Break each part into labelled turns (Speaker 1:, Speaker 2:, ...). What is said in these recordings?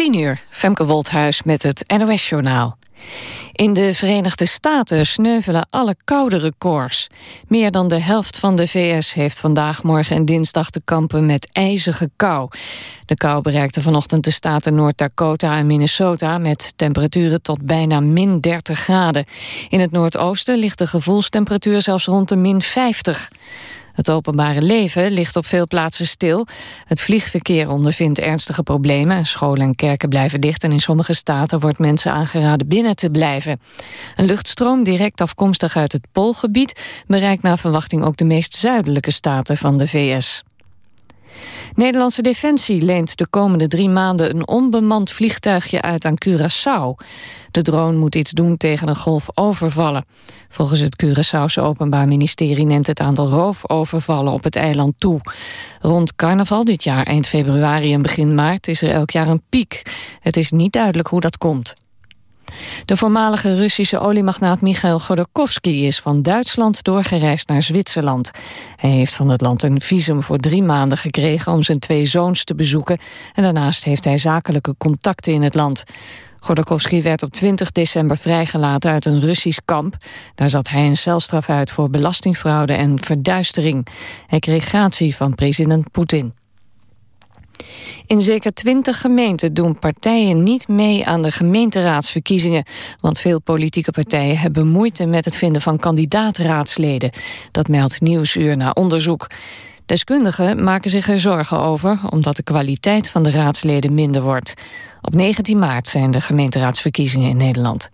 Speaker 1: 10 uur, Femke Wolthuis met het NOS-journaal. In de Verenigde Staten sneuvelen alle koude records. Meer dan de helft van de VS heeft vandaag, morgen en dinsdag te kampen met ijzige kou. De kou bereikte vanochtend de staten Noord-Dakota en Minnesota... met temperaturen tot bijna min 30 graden. In het noordoosten ligt de gevoelstemperatuur zelfs rond de min 50. Het openbare leven ligt op veel plaatsen stil. Het vliegverkeer ondervindt ernstige problemen. Scholen en kerken blijven dicht en in sommige staten wordt mensen aangeraden binnen te blijven. Een luchtstroom direct afkomstig uit het Poolgebied bereikt naar verwachting ook de meest zuidelijke staten van de VS. Nederlandse Defensie leent de komende drie maanden een onbemand vliegtuigje uit aan Curaçao. De drone moet iets doen tegen een golf overvallen. Volgens het Curaçaose Openbaar Ministerie neemt het aantal roofovervallen op het eiland toe. Rond carnaval dit jaar, eind februari en begin maart, is er elk jaar een piek. Het is niet duidelijk hoe dat komt. De voormalige Russische oliemagnaat Michail Godorkovsky is van Duitsland doorgereisd naar Zwitserland. Hij heeft van het land een visum voor drie maanden gekregen om zijn twee zoons te bezoeken en daarnaast heeft hij zakelijke contacten in het land. Godorkovsky werd op 20 december vrijgelaten uit een Russisch kamp. Daar zat hij een celstraf uit voor belastingfraude en verduistering. Hij kreeg gratie van president Poetin. In zeker twintig gemeenten doen partijen niet mee aan de gemeenteraadsverkiezingen. Want veel politieke partijen hebben moeite met het vinden van kandidaatraadsleden. Dat meldt Nieuwsuur na onderzoek. Deskundigen maken zich er zorgen over, omdat de kwaliteit van de raadsleden minder wordt. Op 19 maart zijn de gemeenteraadsverkiezingen in Nederland.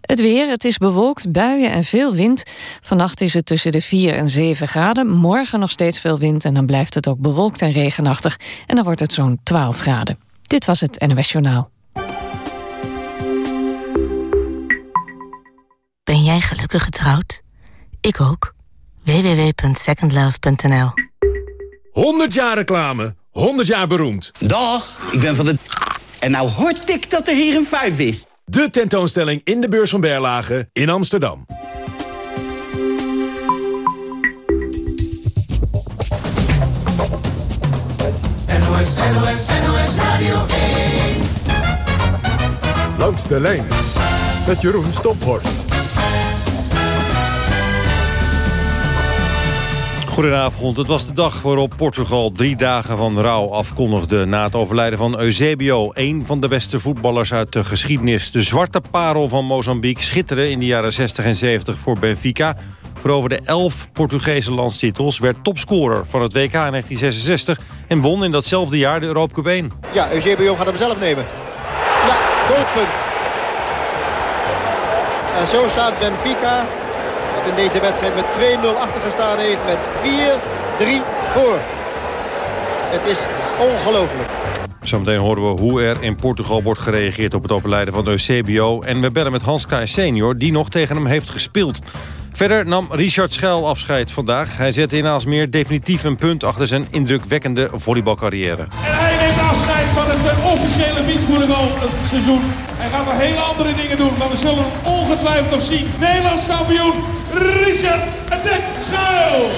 Speaker 1: Het weer, het is bewolkt, buien en veel wind. Vannacht is het tussen de 4 en 7 graden. Morgen nog steeds veel wind en dan blijft het ook bewolkt en regenachtig. En dan wordt het zo'n 12 graden. Dit was het NOS Journaal.
Speaker 2: Ben jij gelukkig getrouwd? Ik ook. www.secondlove.nl
Speaker 3: 100 jaar reclame, 100 jaar beroemd.
Speaker 4: Dag, ik ben van de... En nou hoort ik dat er hier een vijf is.
Speaker 3: De tentoonstelling in de beurs van Berlage in Amsterdam.
Speaker 5: NOS, NOS, NOS Radio 1.
Speaker 3: Langs de lijn met Jeroen Stophorst.
Speaker 6: Goedenavond. Het was de dag waarop Portugal drie dagen van rouw afkondigde... na het overlijden van Eusebio, een van de beste voetballers uit de geschiedenis. De zwarte parel van Mozambique schitterde in de jaren 60 en 70 voor Benfica... veroverde elf Portugese landstitels, werd topscorer van het WK in 1966... en won in datzelfde jaar de Europa Cup 1.
Speaker 7: Ja, Eusebio gaat hem zelf nemen. Ja, doelpunt. En zo staat Benfica dat in deze wedstrijd met 2-0 achtergestaan heeft met 4-3 voor. Het is ongelooflijk.
Speaker 6: Zometeen horen we hoe er in Portugal wordt gereageerd op het overlijden van Eusebio. En we bellen met Hans Kraaij senior, die nog tegen hem heeft gespeeld. Verder nam Richard Schuil afscheid vandaag. Hij zette in Aalsmeer definitief een punt achter zijn indrukwekkende volleybalcarrière.
Speaker 8: En hij neemt afscheid van het uh, officiële seizoen. Hij gaat nog hele andere dingen doen, maar we zullen hem ongetwijfeld nog zien. Nederlands kampioen Richard Attack Schuil.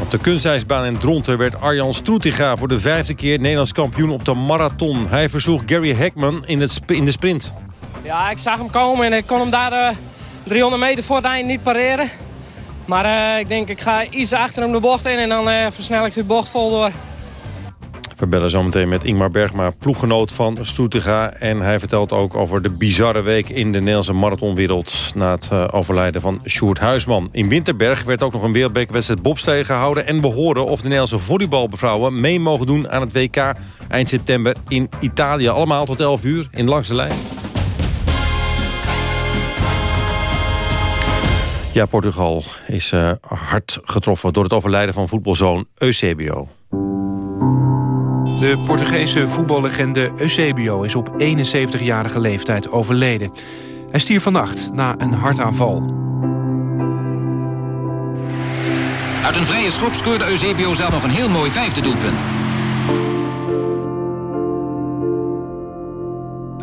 Speaker 6: Op de kunstijsbaan in Dronten werd Arjan Stroetiga voor de vijfde keer Nederlands kampioen op de marathon. Hij versloeg Gary Heckman in, het in de sprint.
Speaker 9: Ja, ik zag hem komen en ik kon hem daar uh, 300 meter voor het eind niet pareren. Maar uh, ik denk ik ga iets achter hem de bocht in en dan uh, versnel ik de bocht vol door.
Speaker 6: We bellen zometeen met Ingmar Bergma, ploeggenoot van Stoetiga. En hij vertelt ook over de bizarre week in de Nederlandse marathonwereld... na het uh, overlijden van Sjoerd Huisman. In Winterberg werd ook nog een wereldbekerwedstrijd bobslee gehouden... en we horen of de Nederlandse volleybalbevrouwen mee mogen doen aan het WK... eind september in Italië. Allemaal tot 11 uur in Langs de Lijn. Ja, Portugal is uh, hard getroffen door het overlijden van voetbalzoon Eusebio.
Speaker 10: De Portugese voetballegende Eusebio is op 71-jarige leeftijd overleden. Hij stierf vannacht na een hartaanval.
Speaker 11: Uit een vrije schop scoorde Eusebio zelf nog een heel mooi vijfde doelpunt.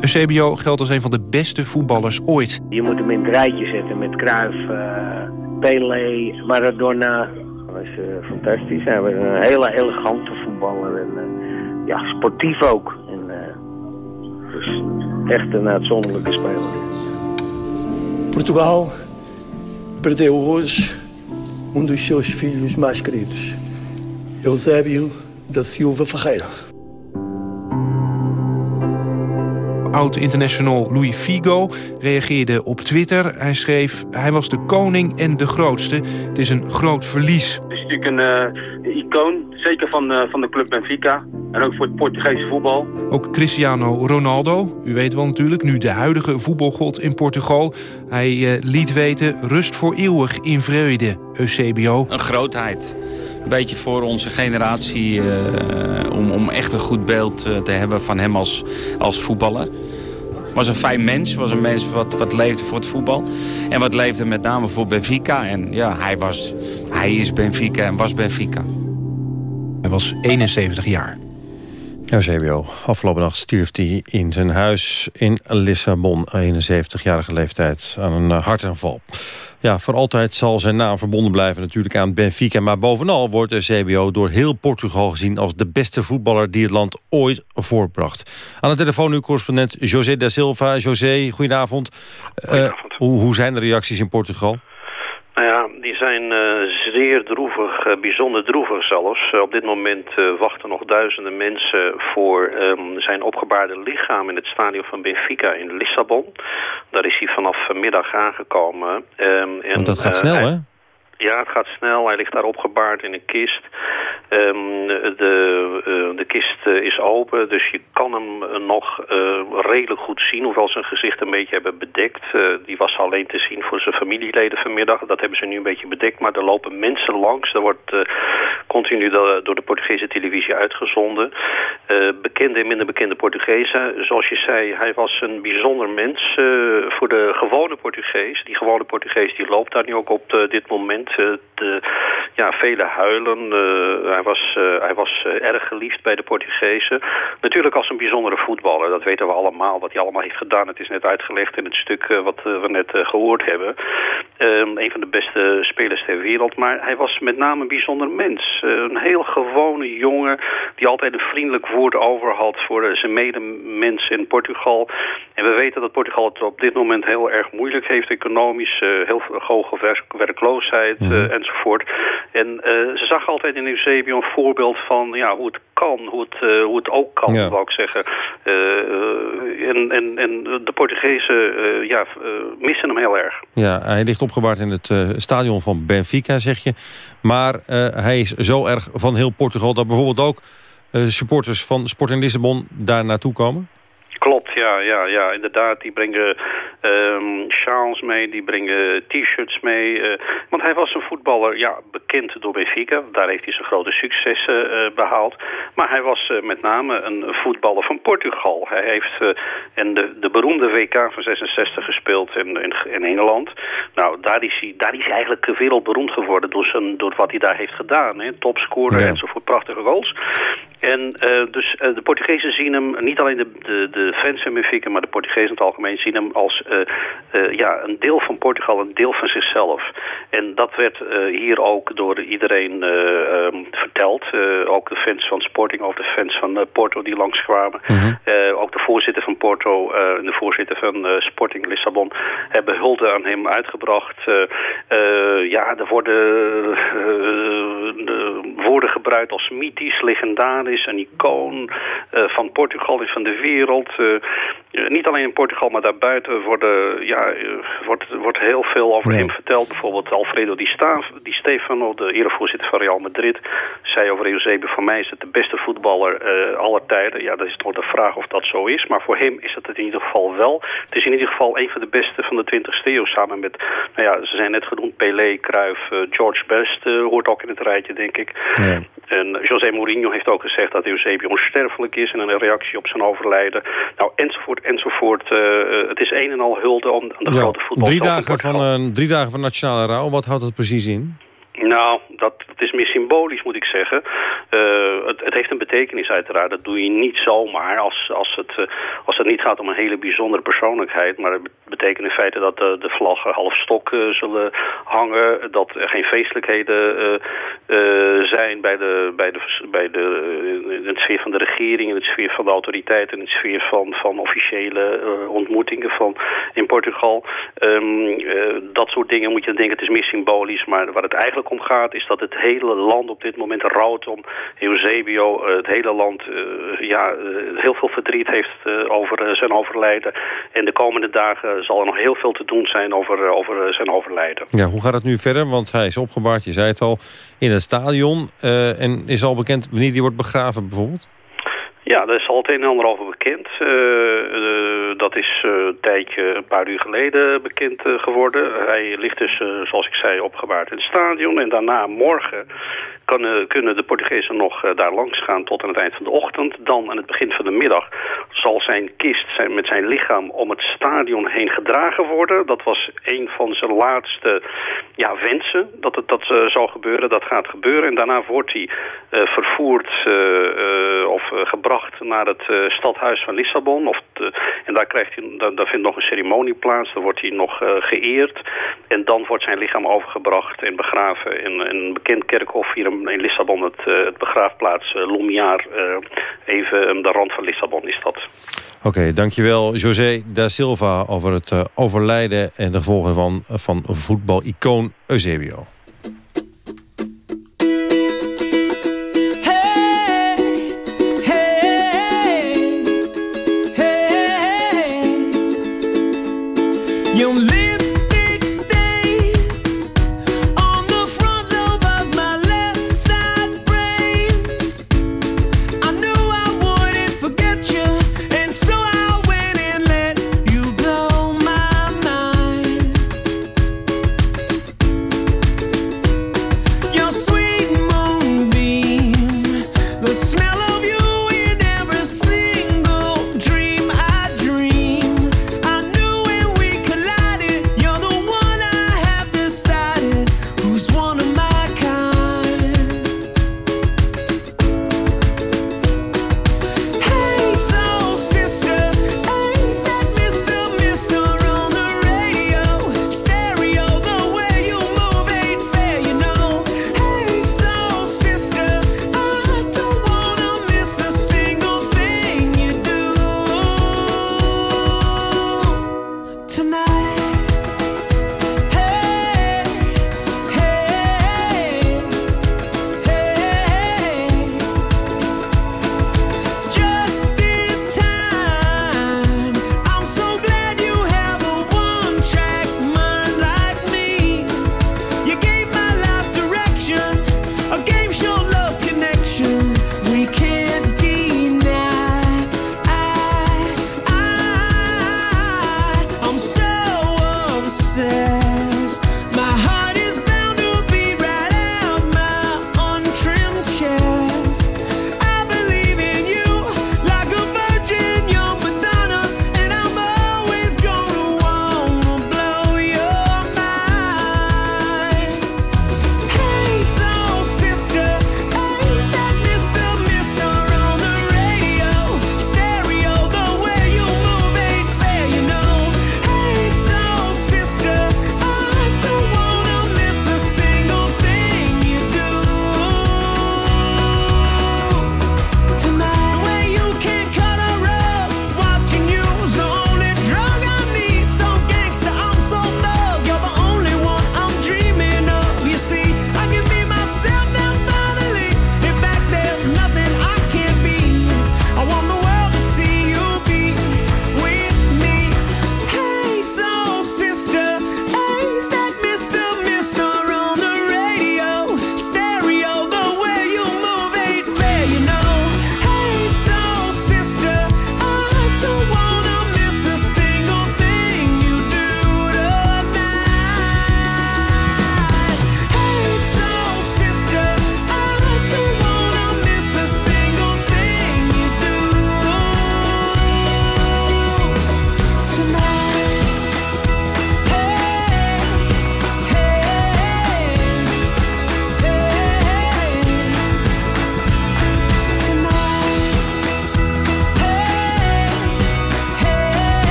Speaker 10: Eusebio geldt als een van de beste voetballers ooit.
Speaker 12: Je moet hem in het rijtje zetten met Cruyff, uh, Pelé, Maradona. Dat is uh, fantastisch. Hij was een hele elegante voetballer. En, uh, ja, sportief ook. En echt een uitzonderlijke speler.
Speaker 13: Portugal perdeu hoje um dos seus filhos mais queridos, Eusébio da Silva Ferreira.
Speaker 10: Oud-international Louis Figo reageerde op Twitter. Hij schreef, hij was de koning en de grootste. Het is een groot verlies.
Speaker 14: Het is natuurlijk een, uh, icoon, zeker van, uh, van de club Benfica. En ook voor het Portugese voetbal.
Speaker 10: Ook Cristiano Ronaldo, u weet wel natuurlijk, nu de huidige voetbalgod in Portugal. Hij uh, liet weten, rust voor eeuwig in vrede, Eusebio.
Speaker 15: Een grootheid. Een beetje voor onze generatie uh, om, om echt een goed beeld uh, te hebben van hem als, als voetballer. Was een fijn mens, was een mens wat, wat leefde voor het voetbal. En wat leefde met name voor Benfica. En ja, hij, was, hij is Benfica en was Benfica.
Speaker 10: Hij was 71 jaar.
Speaker 6: Eusebio, afgelopen nacht stierf hij in zijn huis in Lissabon. 71-jarige leeftijd aan een hartaanval. Ja, voor altijd zal zijn naam verbonden blijven natuurlijk aan Benfica. Maar bovenal wordt Eusebio door heel Portugal gezien... als de beste voetballer die het land ooit voortbracht. Aan de telefoon nu correspondent José da Silva. José, goedenavond.
Speaker 16: goedenavond.
Speaker 6: Uh, hoe, hoe zijn de reacties in Portugal?
Speaker 16: Nou ja, die zijn uh, zeer droevig, uh, bijzonder droevig zelfs. Uh, op dit moment wachten nog duizenden mensen voor um, zijn opgebaarde lichaam in het stadion van Benfica in Lissabon. Daar is hij vanaf vanmiddag aangekomen. Um,
Speaker 6: en, Want dat gaat snel, hè?
Speaker 16: Ja, het gaat snel. Hij ligt daar opgebaard in een kist. Um, de, uh, de kist uh, is open, dus je kan hem uh, nog redelijk goed zien. Hoewel zijn gezicht een beetje hebben bedekt. die was alleen te zien voor zijn familieleden vanmiddag. Dat hebben ze nu een beetje bedekt. Maar er lopen mensen langs. Er wordt continu door de Portugese televisie uitgezonden. bekende en minder bekende Portugezen. Zoals je zei, hij was een bijzonder mens. voor de gewone Portugees. Die gewone Portugees die loopt daar nu ook op dit moment. De, ja, vele huilen. Uh, hij was, uh, hij was erg geliefd bij de Portugezen. Natuurlijk als een bijzondere voetballer. Dat weten we allemaal, wat hij allemaal heeft gedaan. Het is net uitgelegd in het stuk wat we net gehoord hebben. Um, een van de beste spelers ter wereld. Maar hij was met name een bijzonder mens. een heel gewone jongen die altijd een vriendelijk woord over had voor zijn medemens in Portugal. En we weten dat Portugal het op dit moment heel erg moeilijk heeft economisch. heel hoge werk mm -hmm. enzovoort. En uh, ze zag altijd in Eusebio een voorbeeld van ja, hoe het kan, hoe het, uh, hoe het ook kan, ja. wou ik zeggen. En, en, en de Portugezen ja, missen hem heel erg.
Speaker 6: Ja, hij ligt opgebaard in het stadion van Benfica, zeg je. Maar hij is zo erg van heel Portugal dat bijvoorbeeld ook supporters van Sport in Lissabon daar naartoe komen?
Speaker 16: Klopt, ja, ja, ja, inderdaad. Die brengen um, sjaals mee, die brengen t-shirts mee. Uh, want hij was een voetballer, ja, bekend door Benfica. Daar heeft hij zijn grote successen uh, behaald. Maar hij was uh, met name een voetballer van Portugal. Hij heeft in de, de beroemde WK van 66 gespeeld in, in, in, Engeland. Nou, daar is, hij, daar is hij eigenlijk wereldberoemd geworden door, zijn, door wat hij daar heeft gedaan. Hè? Topscorer ja. enzovoort, prachtige goals. En dus de Portugezen zien hem, niet alleen de, de, de fans van Benfica, maar de Portugezen in het algemeen zien hem als uh, uh, ja, een deel van Portugal, een deel van zichzelf. En dat werd uh, hier ook door iedereen um, verteld. ook de fans van Sporting, ook de fans van Porto die langskwamen. Mm -hmm. ook de voorzitter van Porto en de voorzitter van Sporting Lissabon hebben hulde aan hem uitgebracht. ja, er worden woorden gebruikt als mythisch, legendarisch, een icoon van Portugal en van de wereld. Uh, niet alleen in Portugal, maar daarbuiten worden, ja, uh, wordt, wordt heel veel over hem verteld. Bijvoorbeeld Alfredo Di, Stav, Di Stefano, de erevoorzitter van Real Madrid, zei over Eusebio, voor mij is het de beste voetballer uh, aller tijden. Ja, dat is toch de vraag of dat zo is. Maar voor hem is dat het in ieder geval wel. Het is in ieder geval een van de beste van de 20ste eeuw. Samen met, nou ja, ze zijn net genoemd, Pelé, Cruyff, George Best hoort ook in het rijtje, denk ik. Ja. En José Mourinho heeft ook gezegd dat Eusebio onsterfelijk is in een reactie op zijn overlijden. Nou, enzovoort, enzovoort. Uh, het is een en al hulde aan de ja, grote voetbal.
Speaker 6: Drie dagen, van, uh, drie dagen van nationale rouw, wat houdt dat precies in?
Speaker 16: Nou, dat, dat is meer symbolisch moet ik zeggen. Uh, het, het, heeft een betekenis uiteraard. Dat doe je niet zomaar als, als, het, uh, als het niet gaat om een hele bijzondere persoonlijkheid. Maar het betekent in feite dat de, de vlaggen half stok zullen hangen. Dat er geen feestelijkheden zijn bij de, bij de, bij de, in sfeer van de regering, in de sfeer van de autoriteiten, in de sfeer van, van officiële ontmoetingen van, in Portugal. Um, dat soort dingen moet je denken, het is meer symbolisch. Maar waar het eigenlijk om gaat is dat het hele land op dit moment rouwt om Eusebio. Eh, het hele land uh, ja, uh, heel veel verdriet heeft over zijn overlijden. En de komende dagen zal er nog heel veel te doen zijn over, over zijn overlijden.
Speaker 6: Ja, hoe gaat het nu verder? Want hij is opgebaard, je zei het al, in het stadion. en is al bekend wanneer hij wordt begraven bijvoorbeeld?
Speaker 16: Ja, daar is al het een en ander over bekend. Uh, uh, dat is uh, een tijdje, een paar uur geleden bekend geworden. Hij ligt dus, zoals ik zei, opgebaard in het stadion. En daarna morgen kan, kunnen de Portugezen nog daar langs gaan tot aan het eind van de ochtend. Dan aan het begin van de middag zal zijn kist zijn, met zijn lichaam om het stadion heen gedragen worden. Dat was een van zijn laatste ja, wensen, dat het dat zou gebeuren. Dat gaat gebeuren. En daarna wordt hij vervoerd of gebracht naar het uh, stadhuis van Lissabon. Of en daar, krijgt hij, daar, daar, vindt nog een ceremonie plaats. Daar wordt hij nog uh, geëerd. En dan wordt zijn lichaam overgebracht en begraven in, een bekend kerkhof hier in Lissabon. Het, het begraafplaats Lumiar. even aan de rand van Lissabon is dat.
Speaker 6: Oké, dankjewel José da Silva over het overlijden en de gevolgen van, van voetbalicoon Eusebio. You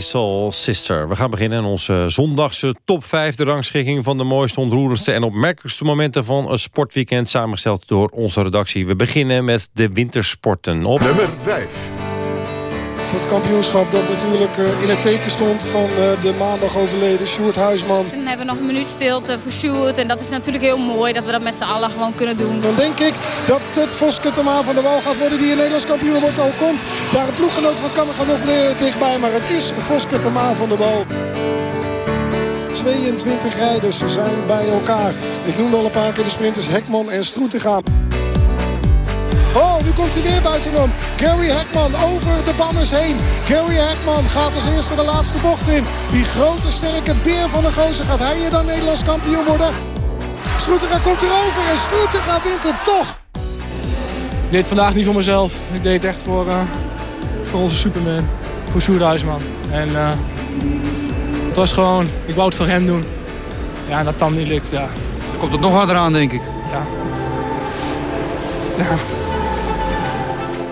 Speaker 6: Soul Sister. We gaan beginnen in onze zondagse top 5. De rangschikking van de mooiste, ontroerendste en opmerkelijkste momenten van een sportweekend. Samengesteld door onze redactie. We beginnen met de wintersporten. Op
Speaker 3: nummer 5.
Speaker 17: Het kampioenschap dat natuurlijk eh, in het teken stond van eh, de maandag overleden Sjoerd Huisman.
Speaker 18: Dan hebben we nog een minuut stilte voor Sjoerd. En dat is natuurlijk heel mooi dat we dat met z'n allen gewoon kunnen doen.
Speaker 17: Dan denk ik dat het Voske van de Wal gaat worden die in Nederlands kampioen wordt. Al komt daar een ploeggenoot van Kammerga nog meer dichtbij. Maar het is Voske van de Wal. 22 rijders zijn bij elkaar. Ik noemde al een paar keer de sprinters Hekman en Stroetegaan. Oh, nu komt hij weer buitenom. Gary Hackman over de banners heen. Gary Hackman gaat als eerste de laatste bocht in. Die grote sterke beer van de gozer. Gaat hij hier dan Nederlands kampioen worden? Stroetega komt erover en Stroetega wint het toch.
Speaker 19: Ik deed vandaag niet voor mezelf. Ik deed het echt voor, uh, voor onze Superman. Voor Sjoerd Huisman. En uh, het was gewoon, ik wou het voor hem doen. Ja, en dat dan niet lukt, ja.
Speaker 20: Dan komt het nog harder aan, denk ik.
Speaker 19: Ja. Ja.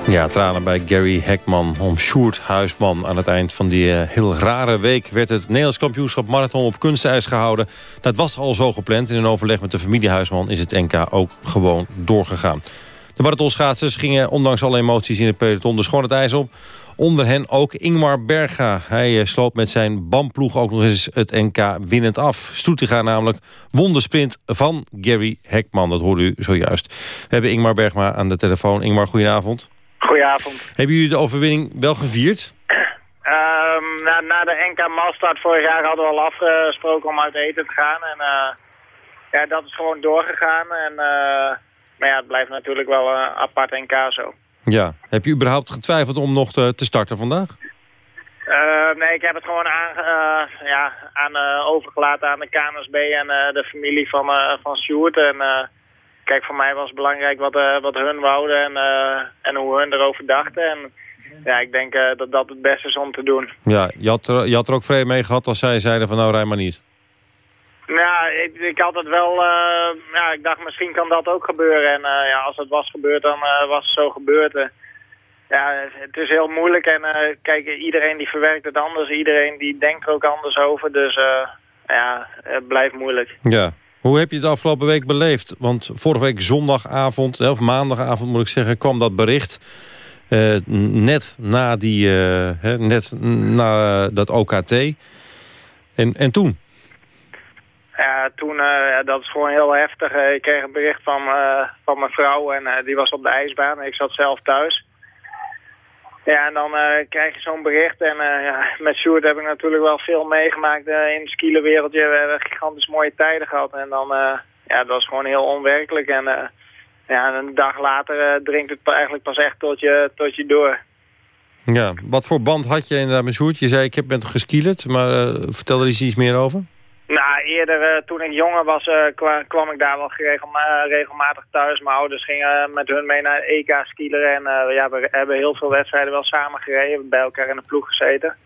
Speaker 6: Ja, tranen bij Gary Hekman om Sjoerd Huisman. Aan het eind van die uh, heel rare week werd het Nederlands kampioenschap marathon op kunstijs gehouden. Dat was al zo gepland. In een overleg met de familie Huisman is het NK ook gewoon doorgegaan. De marathonschaatsers gingen ondanks alle emoties in het peloton dus gewoon het ijs op. Onder hen ook Ingmar Berga. Hij uh, sloot met zijn BAM-ploeg ook nog eens het NK winnend af. Stoetiga namelijk won de sprint van Gary Hekman. Dat hoorde u zojuist. We hebben Ingmar Bergma aan de telefoon. Ingmar, goedenavond.
Speaker 21: Goedenavond.
Speaker 6: Hebben jullie de overwinning wel gevierd?
Speaker 21: Um, na, na, de NK Malstart vorig jaar hadden we al afgesproken om uit eten te gaan. En uh, ja, dat is gewoon doorgegaan. En, uh, maar ja, het blijft natuurlijk wel een apart NK zo.
Speaker 6: Ja. Heb je überhaupt getwijfeld om nog te, te starten vandaag?
Speaker 21: Uh, nee, ik heb het gewoon aan, ja, aan overgelaten aan de KNSB en de familie van, van Sjoerd. En kijk, voor mij was het belangrijk wat, uh, wat hun wouden en, uh, en hoe hun erover dachten. En ja, ik denk uh, dat dat het beste is om te doen.
Speaker 6: Ja, je had er, je had er ook vrede mee gehad als zij zeiden van nou rij maar niet.
Speaker 21: Ja, ik, ik had het wel, ja, ik dacht misschien kan dat ook gebeuren. En ja, als het was gebeurd, dan was het zo gebeurd. ja, het is heel moeilijk en kijk, iedereen die verwerkt het anders. Iedereen die denkt er ook anders over. Dus ja, het blijft moeilijk.
Speaker 6: Ja, hoe heb je het afgelopen week beleefd? Want vorige week zondagavond, of maandagavond moet ik zeggen, kwam dat bericht. Uh, net na, die, hè, net na dat OKT. En, en toen?
Speaker 21: Ja, toen, uh, dat is gewoon heel heftig. Ik kreeg een bericht van, van mijn vrouw en die was op de ijsbaan. Ik zat zelf thuis. Ja, en dan uh, krijg je zo'n bericht. En uh, ja, met Sjoerd heb ik natuurlijk wel veel meegemaakt uh, in het skielerwereldje. We hebben gigantisch mooie tijden gehad. En dan, ja, dat was gewoon heel onwerkelijk. En ja, een dag later dringt het eigenlijk pas echt tot je, tot je door.
Speaker 6: Ja, wat voor band had je inderdaad met Sjoerd? Je zei, ik heb met geskielerd, maar vertel er eens iets meer over.
Speaker 21: Nou, eerder uh, toen ik jonger was uh, kwam, ik daar wel regelma regelmatig thuis. Mijn ouders gingen met hun mee naar EK skileren. En ja, we hebben heel veel wedstrijden wel samen gereden. Bij elkaar in de ploeg gezeten.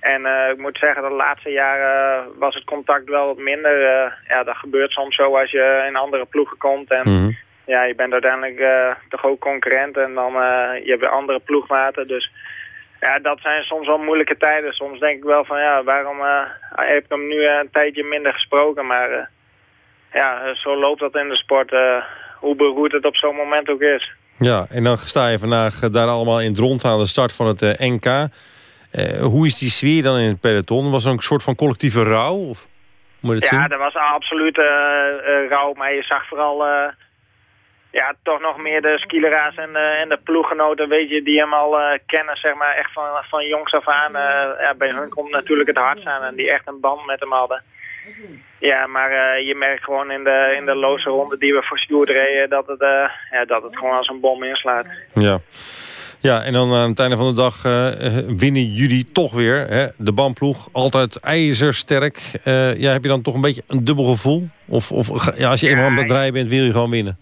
Speaker 21: En ik moet zeggen, de laatste jaren was het contact wel wat minder. ja, dat gebeurt soms zo als je in andere ploegen komt. En
Speaker 6: Mhm.
Speaker 21: ja, je bent uiteindelijk toch ook concurrent. En dan je hebt andere ploegmaten. Dus ja, dat zijn soms wel moeilijke tijden. Soms denk ik wel van, ja, waarom uh, heb ik hem nu een tijdje minder gesproken? Maar uh, ja, zo loopt dat in de sport, uh, hoe beroerd het op zo'n moment ook is.
Speaker 6: Ja, en dan sta je vandaag daar allemaal in rond aan de start van het NK. hoe is die sfeer dan in het peloton? Was er een soort van collectieve rouw? Of
Speaker 21: ja, er was absoluut rouw, maar je zag vooral ja, toch nog meer de skileraars en, uh, en de ploeggenoten, weet je, die hem al uh, kennen, zeg maar, echt van, van jongs af aan. Uh, ja, bij hun komt natuurlijk het hardst aan en die echt een band met hem hadden. Ja, maar je merkt gewoon in de, in de loze ronde die we voor Stuart reden, dat het, ja, dat het gewoon als een bom inslaat.
Speaker 6: Ja. Ja, en dan aan het einde van de dag winnen jullie toch weer. Hè? De bandploeg, altijd ijzersterk. ja, heb je dan toch een beetje een dubbel gevoel? Of, of ja, als je eenmaal aan het rijden bent, wil je gewoon winnen?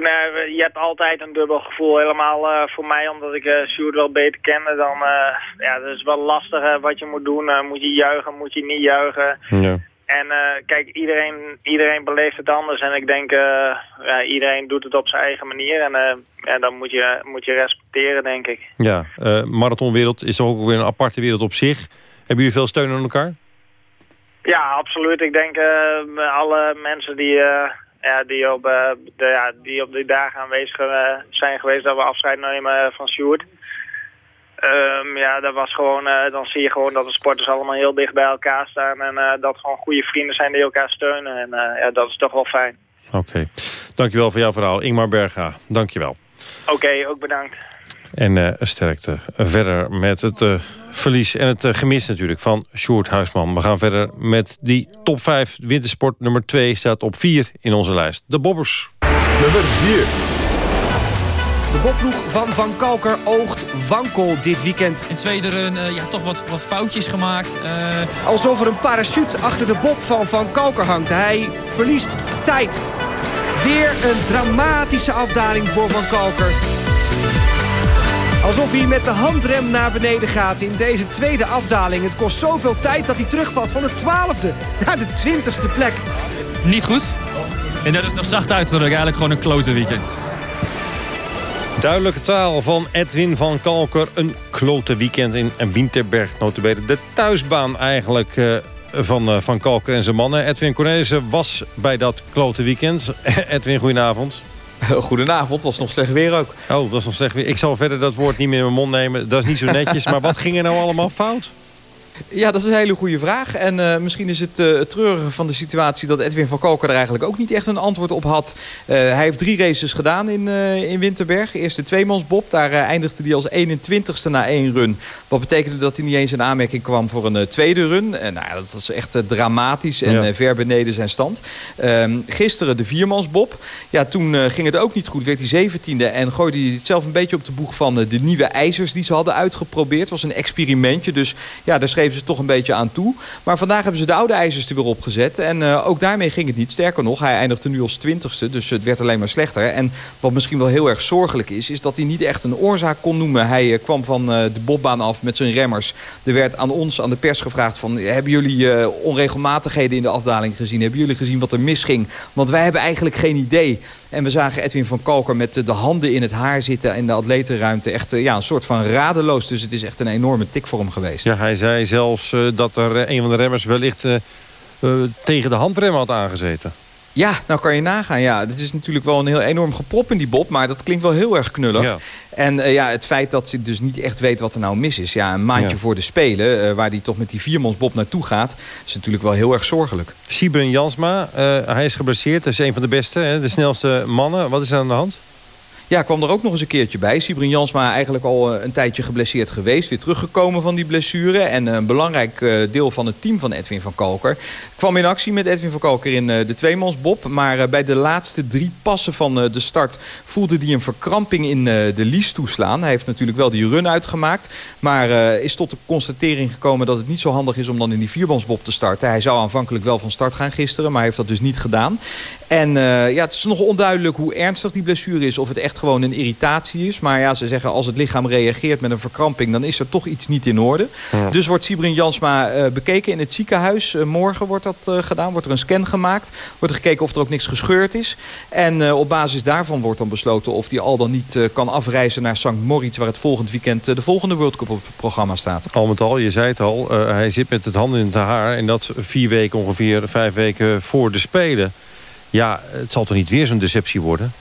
Speaker 21: Nee, je hebt altijd een dubbel gevoel. Helemaal uh, voor mij, omdat ik uh, Sjoerd wel beter kende. Dan, uh, ja, dat is wel lastig wat je moet doen. moet je juichen, moet je niet juichen.
Speaker 6: Ja.
Speaker 21: en kijk, iedereen, iedereen beleeft het anders. En ik denk, ja, iedereen doet het op zijn eigen manier. En ja, dan moet je, moet je respecteren, denk ik.
Speaker 6: Ja, marathonwereld is toch ook weer een aparte wereld op zich. Hebben jullie veel steun aan elkaar?
Speaker 21: Ja, absoluut. Ik denk alle mensen die ja, die, op, uh, de, ja, die op die dagen aanwezig uh, zijn geweest dat we afscheid nemen van Sjoerd. Um, ja, dat was gewoon, uh, dan zie je gewoon dat de sporters allemaal heel dicht bij elkaar staan. En dat gewoon goede vrienden zijn die elkaar steunen. En ja, dat is toch wel fijn.
Speaker 6: Oké, okay. dankjewel voor jouw verhaal. Ingmar Berga, dankjewel.
Speaker 21: Oké, okay, ook bedankt.
Speaker 6: En sterkte verder met het verlies en het gemis natuurlijk van Sjoerd Huisman. We gaan verder met die top 5. Wintersport nummer 2 staat op 4 in onze lijst. De Bobbers.
Speaker 3: Nummer 4.
Speaker 20: De bopploeg van Van Kalker oogt wankel dit weekend.
Speaker 22: In tweede run uh, ja, toch wat, wat foutjes gemaakt.
Speaker 20: Uh... Alsof er een parachute achter de bob van Van Kalker hangt. Hij verliest tijd. Weer een dramatische afdaling voor Van Kalker. Alsof hij met de handrem naar beneden gaat in deze tweede afdaling. Het kost zoveel tijd dat hij terugvalt van de twaalfde naar de twintigste plek.
Speaker 22: Niet goed. En dat is nog zacht uit dat eigenlijk gewoon een klote weekend.
Speaker 6: Duidelijke taal van Edwin van Kalker. Een klote weekend in Winterberg. Notabene de thuisbaan eigenlijk uh, van uh, Van Kalker en zijn mannen. Edwin Cornelissen was bij dat klote weekend. Edwin, goedenavond.
Speaker 23: Goedenavond, was nog slecht weer ook.
Speaker 6: Oh, dat was nog slecht weer. Ik zal verder dat woord niet meer in mijn mond nemen. Dat is niet zo netjes. maar wat ging er nou allemaal fout?
Speaker 23: Ja, dat is een hele goede vraag. En uh, misschien is het uh, treurige van de situatie dat Edwin van Kalker er eigenlijk ook niet echt een antwoord op had. Uh, hij heeft drie races gedaan in, in Winterberg. Eerst de tweemansbob. Daar eindigde hij als 21ste na één run. Wat betekende dat hij niet eens in aanmerking kwam voor een tweede run. nou, dat was echt dramatisch en ja. ver beneden zijn stand. Ehm, gisteren de viermansbob. Ja, toen ging het ook niet goed. Werd hij 17e en gooide hij het zelf een beetje op de boeg van de nieuwe ijzers die ze hadden uitgeprobeerd. Het was een experimentje. Dus ja, daar schreef geven ze toch een beetje aan toe. Maar vandaag hebben ze de oude ijzers er weer opgezet. En uh, ook daarmee ging het niet. Sterker nog, hij eindigde nu als twintigste. Dus het werd alleen maar slechter. En wat misschien wel heel erg zorgelijk is... is dat hij niet echt een oorzaak kon noemen. Hij uh, kwam van uh, de bobbaan af met zijn remmers. Er werd aan ons, aan de pers gevraagd van... hebben jullie onregelmatigheden in de afdaling gezien? Hebben jullie gezien wat er misging? Want wij hebben eigenlijk geen idee. En we zagen Edwin van Kalker met de handen in het haar zitten in de atletenruimte. Echt ja, een soort van radeloos. Dus het is echt een enorme tik voor hem geweest.
Speaker 6: Ja, hij zei zelfs uh, dat er een van de remmers wellicht uh, tegen de handrem had aangezeten.
Speaker 23: Ja, nou kan je nagaan. Ja, dit is natuurlijk wel een heel enorm geprop in die bob. Maar dat klinkt wel heel erg knullig. Ja. En uh, ja, het feit dat ze dus niet echt weet wat er nou mis is. Ja, een maandje ja. voor de Spelen, uh, waar die toch met die viermansbob naartoe gaat... is natuurlijk wel heel erg zorgelijk.
Speaker 6: Sibren Jansma, uh, hij is geblesseerd. Dat is een van de beste, hè, de snelste mannen. Wat is er aan de hand?
Speaker 23: Ja, kwam er ook nog eens een keertje bij. Sibrin Jansma eigenlijk al een tijdje geblesseerd geweest. Weer teruggekomen van die blessure. En een belangrijk deel van het team van Edwin van Kalker. Kwam in actie met Edwin van Kalker in de tweemansbob. Maar bij de laatste drie passen van de start voelde hij een verkramping in de lies toeslaan. Hij heeft natuurlijk wel die run uitgemaakt. Maar is tot de constatering gekomen dat het niet zo handig is om dan in die viermansbob te starten. Hij zou aanvankelijk wel van start gaan gisteren. Maar heeft dat dus niet gedaan. En uh, ja, het is nog onduidelijk hoe ernstig die blessure is. Of het echt gewoon een irritatie is. Maar ja, ze zeggen als het lichaam reageert met een verkramping... dan is er toch iets niet in orde. Ja. Dus wordt Sibrin Jansma uh, bekeken in het ziekenhuis. Uh, morgen wordt dat gedaan. Wordt er een scan gemaakt. Wordt er gekeken of er ook niks gescheurd is. En op basis daarvan wordt dan besloten... of hij al dan niet kan afreizen naar St. Moritz... waar het volgend weekend de volgende World Cup op het programma staat.
Speaker 6: Al met al, je zei het al. hij zit met het handen in het haar. En dat vier weken ongeveer, vijf weken voor de Spelen. Ja, het zal toch niet weer zo'n deceptie worden?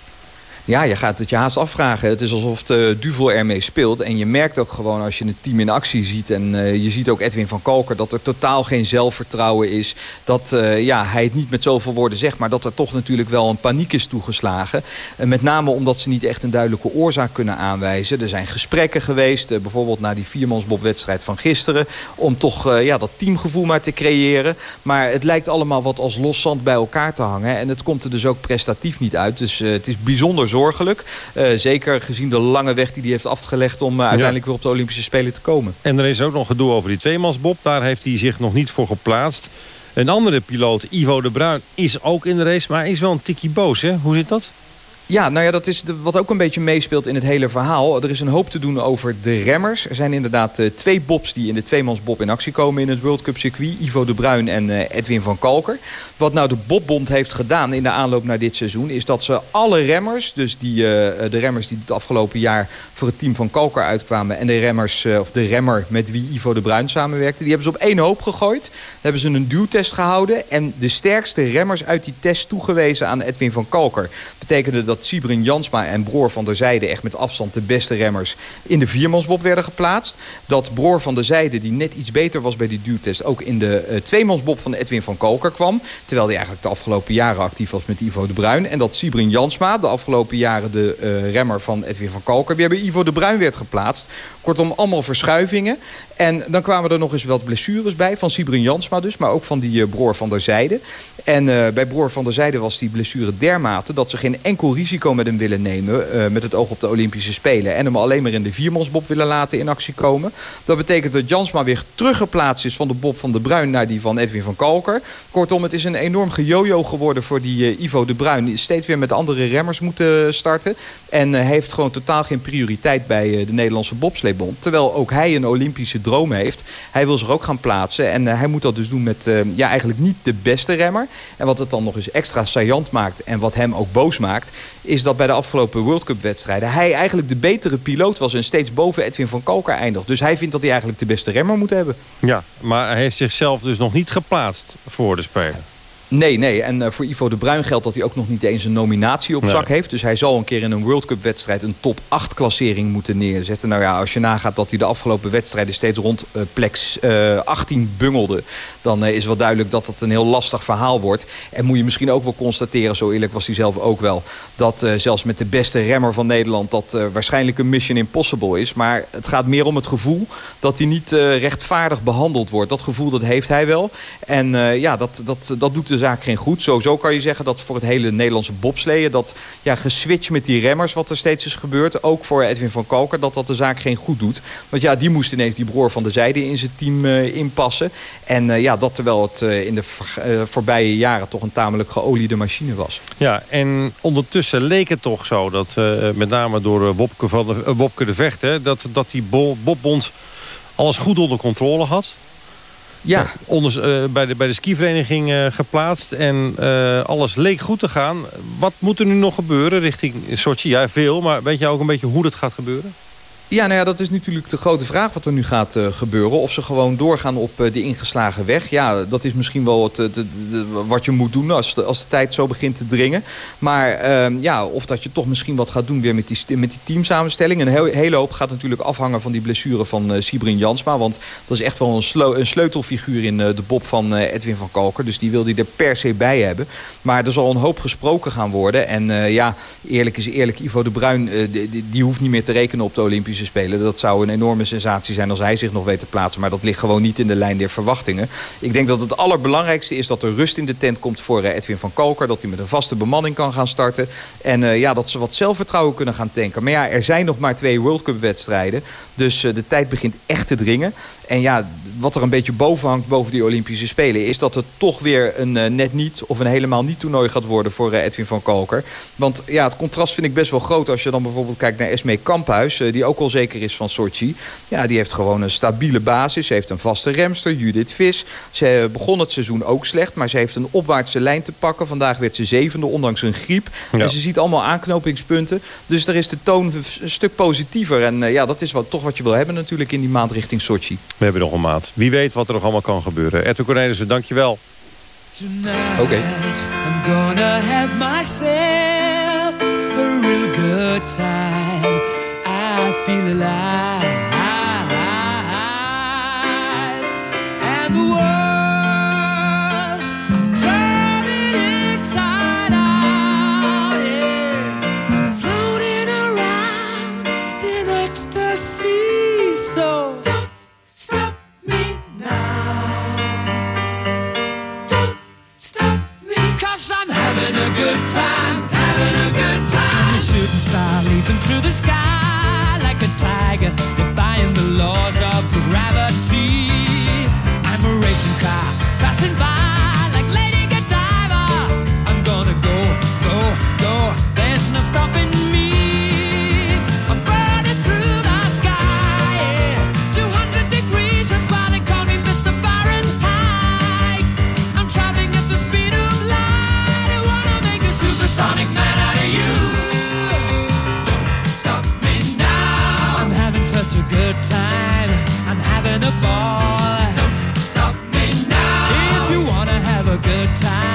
Speaker 23: Ja, je gaat het je haast afvragen. Het is alsof de Duvel ermee speelt. En je merkt ook gewoon als je het team in actie ziet... en uh, je ziet ook Edwin van Kalker... dat er totaal geen zelfvertrouwen is. Dat uh, ja, hij het niet met zoveel woorden zegt... maar dat er toch natuurlijk wel een paniek is toegeslagen. Uh, met name omdat ze niet echt een duidelijke oorzaak kunnen aanwijzen. Er zijn gesprekken geweest, bijvoorbeeld na die viermansbobwedstrijd van gisteren... om toch ja, dat teamgevoel maar te creëren. Maar het lijkt allemaal wat als loszand bij elkaar te hangen. En het komt er dus ook prestatief niet uit. Dus het is bijzonder zorgelijk. Uh, zeker gezien de lange weg die hij heeft afgelegd... om uh, uiteindelijk ja. weer op de Olympische Spelen te komen.
Speaker 6: En er is ook nog gedoe over die tweemansbob. Daar heeft hij zich nog niet voor geplaatst. Een andere piloot, Ivo de Bruin, is ook in de race... maar is wel een tikkie boos, hè? Hoe zit dat?
Speaker 23: Ja, nou ja, dat is wat ook een beetje meespeelt in het hele verhaal. Er is een hoop te doen over de remmers. Er zijn inderdaad uh, twee bobs die in de tweemansbob in actie komen in het World Cup circuit. Ivo de Bruin en uh, Edwin van Kalker. Wat nou de Bobbond heeft gedaan in de aanloop naar dit seizoen... is dat ze alle remmers, dus die, uh, de remmers die het afgelopen jaar voor het team van Kalker uitkwamen... en de remmers, of de remmer met wie Ivo de Bruin samenwerkte... die hebben ze op één hoop gegooid. Hebben ze een duwtest gehouden. En de sterkste remmers uit die test toegewezen aan Edwin van Kalker. Betekende dat dat Sibrin Jansma en Broer van der Zijde... echt met afstand de beste remmers in de viermansbob werden geplaatst. Dat Broer van der Zijde, die net iets beter was bij die duwtest... ook in de uh, tweemansbob van Edwin van Kalker kwam. Terwijl hij eigenlijk de afgelopen jaren actief was met Ivo de Bruin. En dat Sibrin Jansma, de afgelopen jaren de uh, remmer van Edwin van Kalker... weer bij Ivo de Bruin werd geplaatst. Kortom, allemaal verschuivingen. En dan kwamen er nog eens wat blessures bij. Van Sibrin Jansma dus, maar ook van die uh, Broer van der Zijde. En bij Broer van der Zijde was die blessure dermate... dat ze geen enkel risico met hem willen nemen... Uh, met het oog op de Olympische Spelen. En hem alleen maar in de viermansbob willen laten in actie komen. Dat betekent dat Jansma weer teruggeplaatst is van de bob van de Bruin... naar die van Edwin van Kalker. Kortom, het is een enorm gejojo geworden voor die uh, Ivo de Bruin. Die steeds weer met andere remmers moeten starten. En heeft gewoon totaal geen prioriteit bij de Nederlandse bobsleebond. Terwijl ook hij een Olympische droom heeft. Hij wil zich ook gaan plaatsen. En hij moet dat dus doen met ja, eigenlijk niet de beste remmer. En wat het dan nog eens extra saillant maakt... en wat hem ook boos maakt is dat bij de afgelopen World Cup wedstrijden... hij eigenlijk de betere piloot was en steeds boven Edwin van Kalker eindigt. Dus hij vindt dat hij eigenlijk de beste remmer moet hebben.
Speaker 6: Ja, maar hij heeft zichzelf dus nog niet geplaatst voor de Spelen.
Speaker 23: Nee, nee. En uh, voor Ivo de Bruin geldt dat hij ook nog niet eens een nominatie op nee. zak heeft. Dus hij zal een keer in een World Cup wedstrijd een top 8 klassering moeten neerzetten. Nou ja, als je nagaat dat hij de afgelopen wedstrijden steeds rond uh, plek uh, 18 bungelde... dan is wel duidelijk dat het een heel lastig verhaal wordt. En moet je misschien ook wel constateren, zo eerlijk was hij zelf ook wel... dat zelfs met de beste remmer van Nederland dat waarschijnlijk een mission impossible is. Maar het gaat meer om het gevoel dat hij niet rechtvaardig behandeld wordt. Dat gevoel dat heeft hij wel. En ja, dat, dat, dat doet de zaak geen goed. Sowieso kan je zeggen dat voor het hele Nederlandse bobsleeën... dat ja, geswitcht met die remmers, wat er steeds is gebeurd... ook voor Edwin van Kalker, dat dat de zaak geen goed doet. Want ja, die moest ineens die broer van de zijde in zijn team uh, inpassen. En uh, ja, dat terwijl het uh, in de voorbije jaren toch een tamelijk geoliede machine was.
Speaker 6: Ja, en ondertussen leek het toch zo dat met name door Bobke, van de, Bobke de Vecht... Hè, dat, dat die Bobbond alles goed onder controle had...
Speaker 23: Ja.
Speaker 6: Onder, uh, bij, de, bij de skivereniging uh, geplaatst. En alles leek goed te gaan. Wat moet er nu nog gebeuren richting Sochi? Ja, veel. Maar weet je ook een beetje hoe dat gaat gebeuren?
Speaker 23: Ja, nou ja, dat is natuurlijk de grote vraag wat er nu gaat uh, gebeuren. Of ze gewoon doorgaan op uh, de ingeslagen weg. Ja, dat is misschien wel het, het, wat je moet doen als de, als de tijd zo begint te dringen. Maar uh, ja, of dat je toch misschien wat gaat doen weer met die, met die teamsamenstelling. Een hele hoop gaat natuurlijk afhangen van die blessure van Sibrin Jansma. Want dat is echt wel een, een sleutelfiguur in de bob van Edwin van Kalker. Dus die wil hij er per se bij hebben. Maar er zal een hoop gesproken gaan worden. En ja, eerlijk is eerlijk, Ivo de Bruin die, die hoeft niet meer te rekenen op de Olympische Spelen. Dat zou een enorme sensatie zijn als hij zich nog weet te plaatsen. Maar dat ligt gewoon niet in de lijn der verwachtingen. Ik denk dat het allerbelangrijkste is dat er rust in de tent komt voor Edwin van Kalker. Dat hij met een vaste bemanning kan gaan starten. En uh, ja, dat ze wat zelfvertrouwen kunnen gaan tanken. Maar ja, er zijn nog maar twee World Cup wedstrijden. Dus uh, de tijd begint echt te dringen. En ja, wat er een beetje boven hangt boven die Olympische Spelen... is dat het toch weer een net niet of een helemaal niet toernooi gaat worden voor Edwin van Kalker. Want ja, het contrast vind ik best wel groot als je dan bijvoorbeeld kijkt naar Esmee Kamphuis... Die ook al zeker is van Sochi. Ja, die heeft gewoon een stabiele basis. Ze heeft een vaste remster, Judith Vis. Ze begon het seizoen ook slecht, maar ze heeft een opwaartse lijn te pakken. Vandaag werd ze zevende, ondanks een griep. Ja. En ze ziet allemaal aanknopingspunten. Dus er is de toon een stuk positiever. En ja, dat is wat, toch wat je wil hebben natuurlijk in die maand richting Sochi.
Speaker 6: We hebben nog een maand. Wie weet wat er nog allemaal kan gebeuren. Edwin Cornelissen, dankjewel.
Speaker 23: Oké. Okay.
Speaker 5: I'm gonna have myself a real good time. Feel alive. And the world I'm turning inside out. Yeah. I'm floating around in ecstasy. So don't stop me now. Don't stop me. Cause I'm having a good time. Having a good time. I'm shooting star leaping through the sky tiger. Defying the laws of gravity. good time.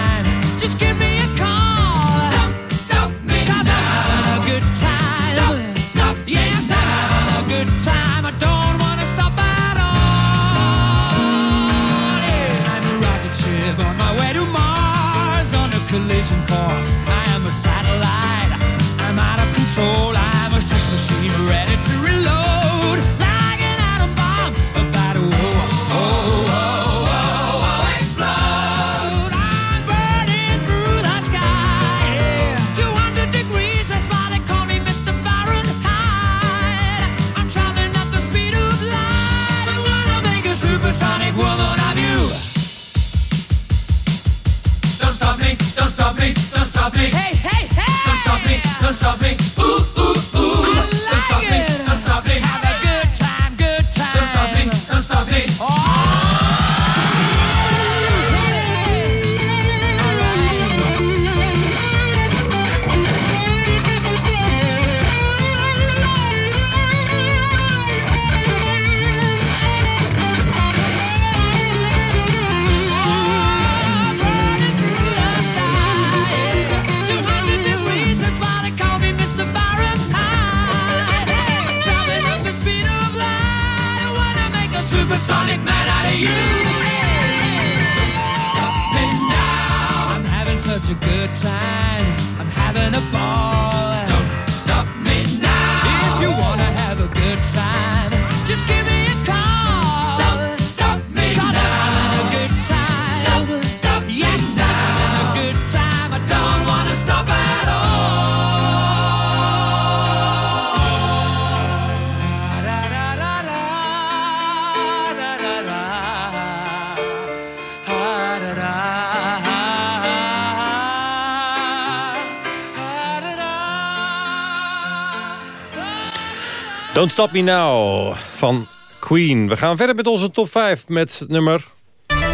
Speaker 5: Don't Stop Me Now
Speaker 6: van Queen. We gaan verder met onze top 5 met nummer...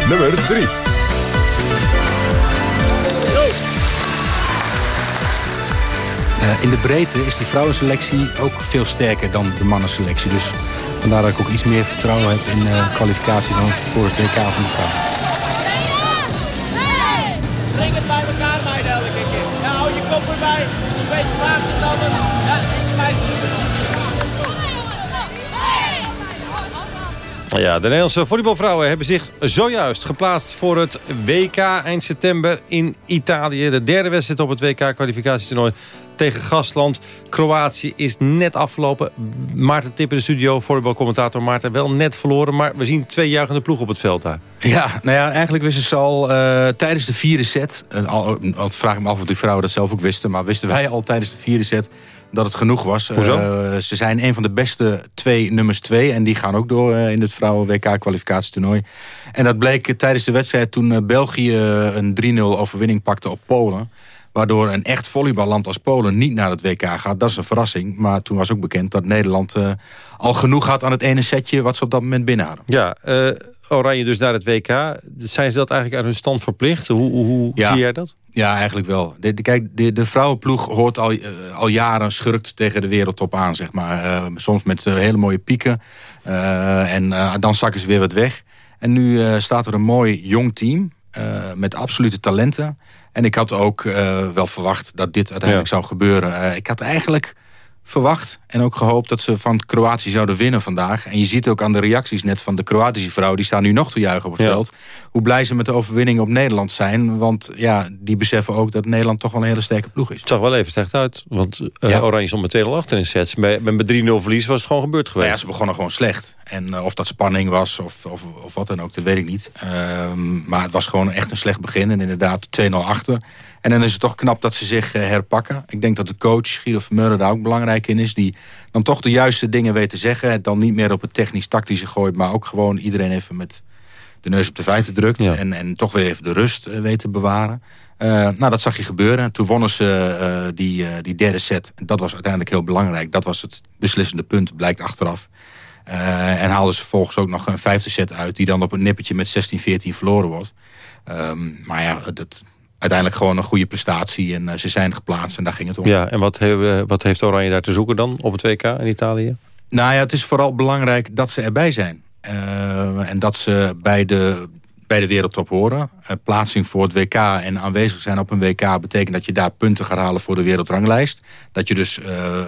Speaker 3: Nummer 3.
Speaker 24: Eh, in de breedte is die vrouwenselectie ook veel sterker dan de mannenselectie. Dus vandaar dat ik ook iets meer vertrouwen heb in de kwalificatie dan voor het WK van de vrouw.
Speaker 25: Breng het bij elkaar, meiden, elke keer. Ja, hou je kop erbij. Een beetje het dan. Ja,
Speaker 6: de Nederlandse volleybalvrouwen hebben zich zojuist geplaatst voor het WK eind september in Italië. De derde wedstrijd op het WK-kwalificatietoernooi tegen gastland. Kroatië is net afgelopen. Maarten Tip in de studio, volleybalcommentator Maarten, wel net verloren. Maar we zien twee juichende ploeg op het veld daar.
Speaker 24: Ja, nou ja, eigenlijk wisten ze al eh, tijdens de vierde set... Al, al vraag ik me af of die vrouwen dat zelf ook wisten... maar wisten wij al tijdens de vierde set dat het genoeg was.
Speaker 6: Hoezo?
Speaker 24: Uh, ze zijn een van de beste twee nummers twee... en die gaan ook door in het vrouwen-WK-kwalificatietoernooi. En dat bleek tijdens de wedstrijd toen België een 3-0 overwinning pakte op Polen... Waardoor een echt volleyballand als Polen niet naar het WK gaat. Dat is een verrassing. Maar toen was ook bekend dat Nederland uh, al genoeg had aan het ene setje... wat ze op dat moment binnen hadden.
Speaker 6: Ja, Oranje dus naar het WK. Zijn ze dat eigenlijk aan hun stand verplicht? Hoe, hoe, hoe
Speaker 24: ja.
Speaker 6: zie jij dat?
Speaker 24: Ja, eigenlijk wel. De, de, kijk, de, de vrouwenploeg hoort al, uh, al jaren schurkt tegen de wereldtop aan, zeg maar. soms met hele mooie pieken. en dan zakken ze weer wat weg. En nu staat er een mooi jong team... met absolute talenten. En ik had ook wel verwacht dat dit uiteindelijk ja. zou gebeuren. Ik had eigenlijk verwacht en ook gehoopt dat ze van Kroatië zouden winnen vandaag. En je ziet ook aan de reacties net van de Kroatische vrouw... die staan nu nog te juichen op het ja. veld. Hoe blij ze met de overwinning op Nederland zijn. Want ja, die beseffen ook dat Nederland toch wel een hele sterke ploeg is.
Speaker 6: Het zag wel even slecht uit. Want uh, ja. Oranje stond met 2-0 achter in sets. Bij, met 3-0 verlies was het gewoon gebeurd geweest.
Speaker 24: Nou ja, ze begonnen gewoon slecht. En uh, of dat spanning was of, of, of wat dan ook, dat weet ik niet. Uh, maar het was gewoon echt een slecht begin. En inderdaad 2-0 achter. En dan is het toch knap dat ze zich uh, herpakken. Ik denk dat de coach, Guido Vermeulen, daar ook belangrijk in is. Die dan toch de juiste dingen weet te zeggen. Het dan niet meer op het technisch-tactische gooit. Maar ook gewoon iedereen even met de neus op de feiten drukt. Ja. En, en toch weer even de rust uh, weet te bewaren. Uh, nou, dat zag je gebeuren. Toen wonnen ze uh, die, die derde set. Dat was uiteindelijk heel belangrijk. Dat was het beslissende punt, blijkt achteraf. en haalden ze vervolgens ook nog een vijfde set uit... die dan op een nippertje met 16-14 verloren wordt. Um, maar ja, dat, uiteindelijk gewoon een goede prestatie. En uh, ze zijn geplaatst en daar ging het om.
Speaker 6: Ja, en wat, he wat heeft Oranje daar te zoeken dan op het WK in Italië?
Speaker 24: Nou ja, het is vooral belangrijk dat ze erbij zijn. Uh, en dat ze bij de, bij de wereldtop horen. Uh, plaatsing voor het WK en aanwezig zijn op een WK... betekent dat je daar punten gaat halen voor de wereldranglijst. Dat je dus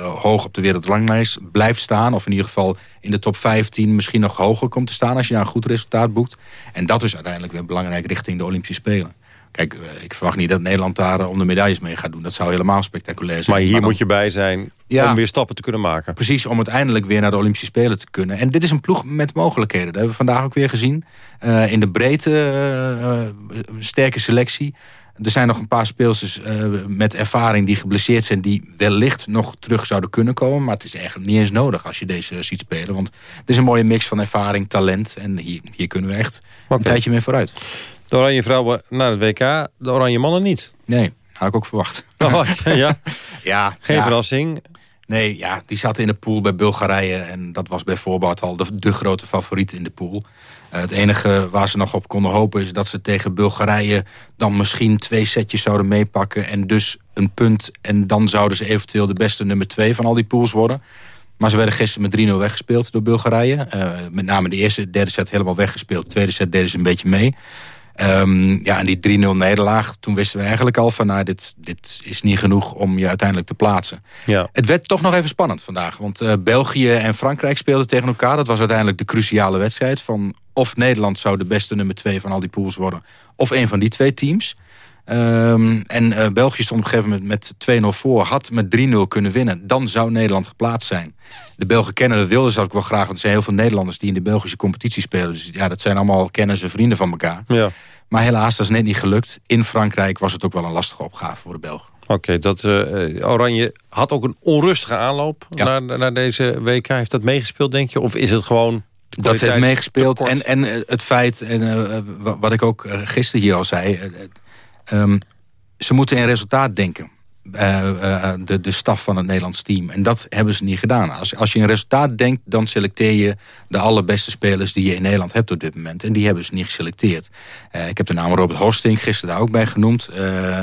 Speaker 24: hoog op de wereldranglijst blijft staan. Of in ieder geval in de top 15 misschien nog hoger komt te staan... als je daar een goed resultaat boekt. En dat is uiteindelijk weer belangrijk richting de Olympische Spelen. Kijk, eh, ik verwacht niet dat Nederland daar eh, om de medailles mee gaat doen. Dat zou helemaal spectaculair zijn.
Speaker 6: Maar hier
Speaker 24: dan-
Speaker 6: moet je bij zijn
Speaker 24: Ja.
Speaker 6: om weer stappen te kunnen maken.
Speaker 24: Precies, om uiteindelijk weer naar de Olympische Spelen te kunnen. En dit is een ploeg met mogelijkheden. Dat hebben we vandaag ook weer gezien. Eh, in de breedte, sterke selectie. Er zijn nog een paar speelsters eh, met ervaring die geblesseerd zijn... die wellicht nog terug zouden kunnen komen. Maar het is eigenlijk niet eens nodig als je deze ziet spelen. Want het is een mooie mix van ervaring, talent. En hier, hier kunnen we echt een tijdje mee vooruit.
Speaker 6: De Oranje Vrouwen naar het WK, de Oranje Mannen niet.
Speaker 24: Nee, had ik ook verwacht.
Speaker 6: Oh, ja?
Speaker 24: ja,
Speaker 6: Geen
Speaker 24: ja.
Speaker 6: verrassing.
Speaker 24: Nee, ja, die zaten in de pool bij Bulgarije. En dat was bij voorbaat al de, grote favoriet in de pool. Eh, het enige waar ze nog op konden hopen is dat ze tegen Bulgarije... dan misschien twee setjes zouden meepakken en dus een punt. En dan zouden ze eventueel de beste nummer twee van al die pools worden. Maar ze werden gisteren met 3-0 weggespeeld door Bulgarije. Eh, met name de eerste, derde set helemaal weggespeeld. De tweede set deden ze een beetje mee. Ehm, ja, en die 3-0 nederlaag, toen wisten we eigenlijk al van... nou, dit, dit is niet genoeg om je uiteindelijk te plaatsen.
Speaker 6: Ja.
Speaker 24: Het werd toch nog even spannend vandaag. Want eh, België en Frankrijk speelden tegen elkaar. Dat was uiteindelijk de cruciale wedstrijd. Van of Nederland zou de beste nummer twee van al die pools worden... of een van die twee teams. Ehm, en eh, België stond op een gegeven moment met 2-0 voor. Had met 3-0 kunnen winnen. Dan zou Nederland geplaatst zijn. De Belgen kennen dat wilden ze ook wel graag. Want er zijn heel veel Nederlanders die in de Belgische competitie spelen. Dus ja, dat zijn allemaal kenners en vrienden van elkaar.
Speaker 6: Ja.
Speaker 24: Maar helaas, dat is net niet gelukt. In Frankrijk was het ook wel een lastige opgave voor de Belgen.
Speaker 6: Oké, dat eh, Oranje had ook een onrustige aanloop naar, naar deze WK. Heeft dat meegespeeld, denk je? Of is het gewoon...
Speaker 24: Dat heeft meegespeeld. En, en eh, het feit, en, wa- wat ik ook gisteren hier al zei... eh, eh, ehm, ze moeten in resultaat denken. Eh, eh, de, de staf van het Nederlands team. En dat hebben ze niet gedaan. Als, als je in resultaat denkt, dan selecteer je de allerbeste spelers die je in Nederland hebt op dit moment. En die hebben ze niet geselecteerd. Eh, ik heb de naam Robert Hostink gisteren daar ook bij genoemd. Eh,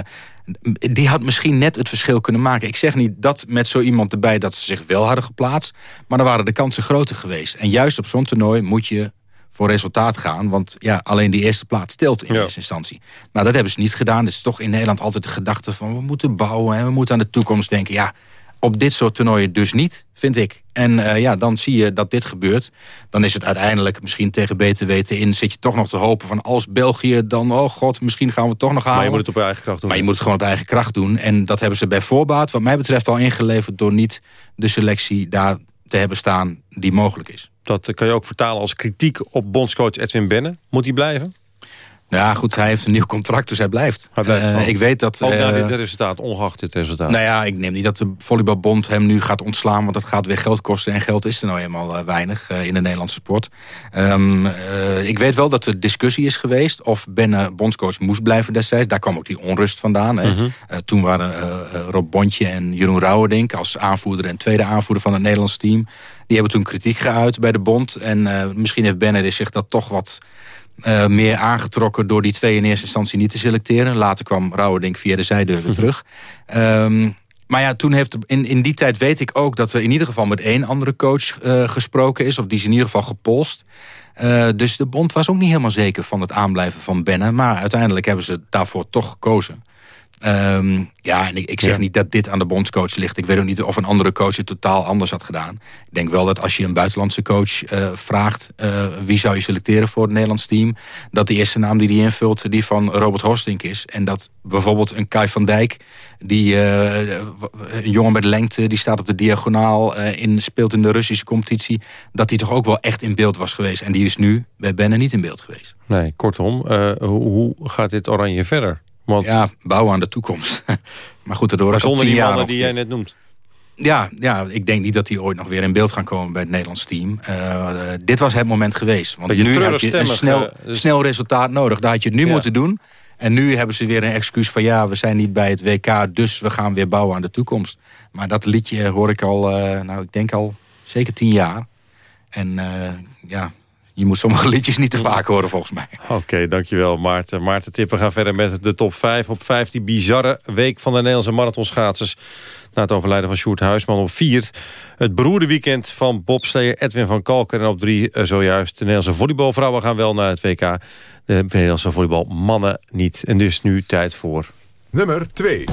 Speaker 24: die had misschien net het verschil kunnen maken. Ik zeg niet dat met zo iemand erbij dat ze zich wel hadden geplaatst. Maar dan waren de kansen groter geweest. En juist op zo'n toernooi moet je voor resultaat gaan. Want ja, alleen die eerste plaats telt in eerste instantie. Nou, dat hebben ze niet gedaan. Het is toch in Nederland altijd de gedachte van... we moeten bouwen en we moeten aan de toekomst denken. Ja, op dit soort toernooien dus niet, vind ik. En eh, ja, dan zie je dat dit gebeurt. Dan is het uiteindelijk misschien tegen beter weten in... zit je toch nog te hopen van als België dan... oh god, misschien gaan we het toch nog halen.
Speaker 6: Maar je moet het op je eigen kracht doen.
Speaker 24: Maar je moet het gewoon op eigen kracht doen. En dat hebben ze bij voorbaat, wat mij betreft, al ingeleverd... door niet de selectie daar te hebben staan die mogelijk is.
Speaker 6: Dat kan je ook vertalen als kritiek op bondscoach Edwin Benne. Moet hij blijven?
Speaker 24: Nou ja, goed, hij heeft een nieuw contract, dus hij blijft.
Speaker 6: Hij blijft
Speaker 24: Eh, ik weet dat...
Speaker 6: Ook na
Speaker 24: eh,
Speaker 6: dit resultaat, ongeacht dit resultaat.
Speaker 24: Nou ja, ik neem niet dat de volleybalbond hem nu gaat ontslaan... want dat gaat weer geld kosten en geld is er nou eenmaal eh, weinig eh, in de Nederlandse sport. Ehm, eh, ik weet wel dat er discussie is geweest of Benne bondscoach moest blijven destijds. Daar kwam ook die onrust vandaan. Hè.
Speaker 6: Mhm.
Speaker 24: Eh, toen waren Rob Bontje en Jeroen Rauwerdink als aanvoerder en tweede aanvoerder van het Nederlands team. Die hebben toen kritiek geuit bij de bond. En eh, misschien heeft Benne zich dat toch wat eh, meer aangetrokken door die twee in eerste instantie niet te selecteren. Later kwam Rauwerdink via de zijdeur weer terug. Ehm, maar ja, toen heeft in, in die tijd weet ik ook dat er in ieder geval met één andere coach eh, gesproken is. Of die is in ieder geval gepolst. Eh, dus de bond was ook niet helemaal zeker van het aanblijven van Benne. Maar uiteindelijk hebben ze daarvoor toch gekozen. Ehm, ja, en ik, ik zeg
Speaker 6: Ja.
Speaker 24: niet dat dit aan de bondscoach ligt. Ik weet ook niet of een andere coach het totaal anders had gedaan. Ik denk wel dat als je een buitenlandse coach eh, vraagt... eh, wie zou je selecteren voor het Nederlands team... dat de eerste naam die die invult die van Robert Horstink is. En dat bijvoorbeeld een Kai van Dijk... Die, eh, een jongen met lengte, die staat op de diagonaal... in, speelt in de Russische competitie... dat die toch ook wel echt in beeld was geweest. En die is nu bij Benne niet in beeld geweest.
Speaker 6: Nee, kortom, hoe gaat dit Oranje verder? Want
Speaker 24: Ja, bouwen aan de toekomst. maar goed, daardoor
Speaker 6: maar zonder die
Speaker 24: jaar
Speaker 6: mannen die jij net noemt.
Speaker 24: Ja, ja, ik denk niet dat die ooit nog weer in beeld gaan komen bij het Nederlands team. Eh, dit was het moment geweest. Want nu heb je een snel,
Speaker 6: eh, dus-
Speaker 24: snel resultaat nodig. Daar had je het nu
Speaker 6: Ja.
Speaker 24: moeten doen. En nu hebben ze weer een excuus van ja, we zijn niet bij het WK, dus we gaan weer bouwen aan de toekomst. Maar dat liedje hoor ik al, eh, nou ik denk al zeker tien jaar. En ja, je moet sommige liedjes niet te vaak horen volgens mij.
Speaker 6: Oké, dankjewel Maarten. Maarten Tippen gaan verder met de top 5. Op 5 die bizarre week van de Nederlandse marathonschaatsers. Na het overlijden van Sjoerd Huisman op 4. Het beroerde weekend van bobsleer Edwin van Kalken. En op 3 zojuist de Nederlandse volleybalvrouwen gaan wel naar het WK. De Nederlandse volleybalmannen niet. En dus nu tijd voor...
Speaker 3: Nummer 2.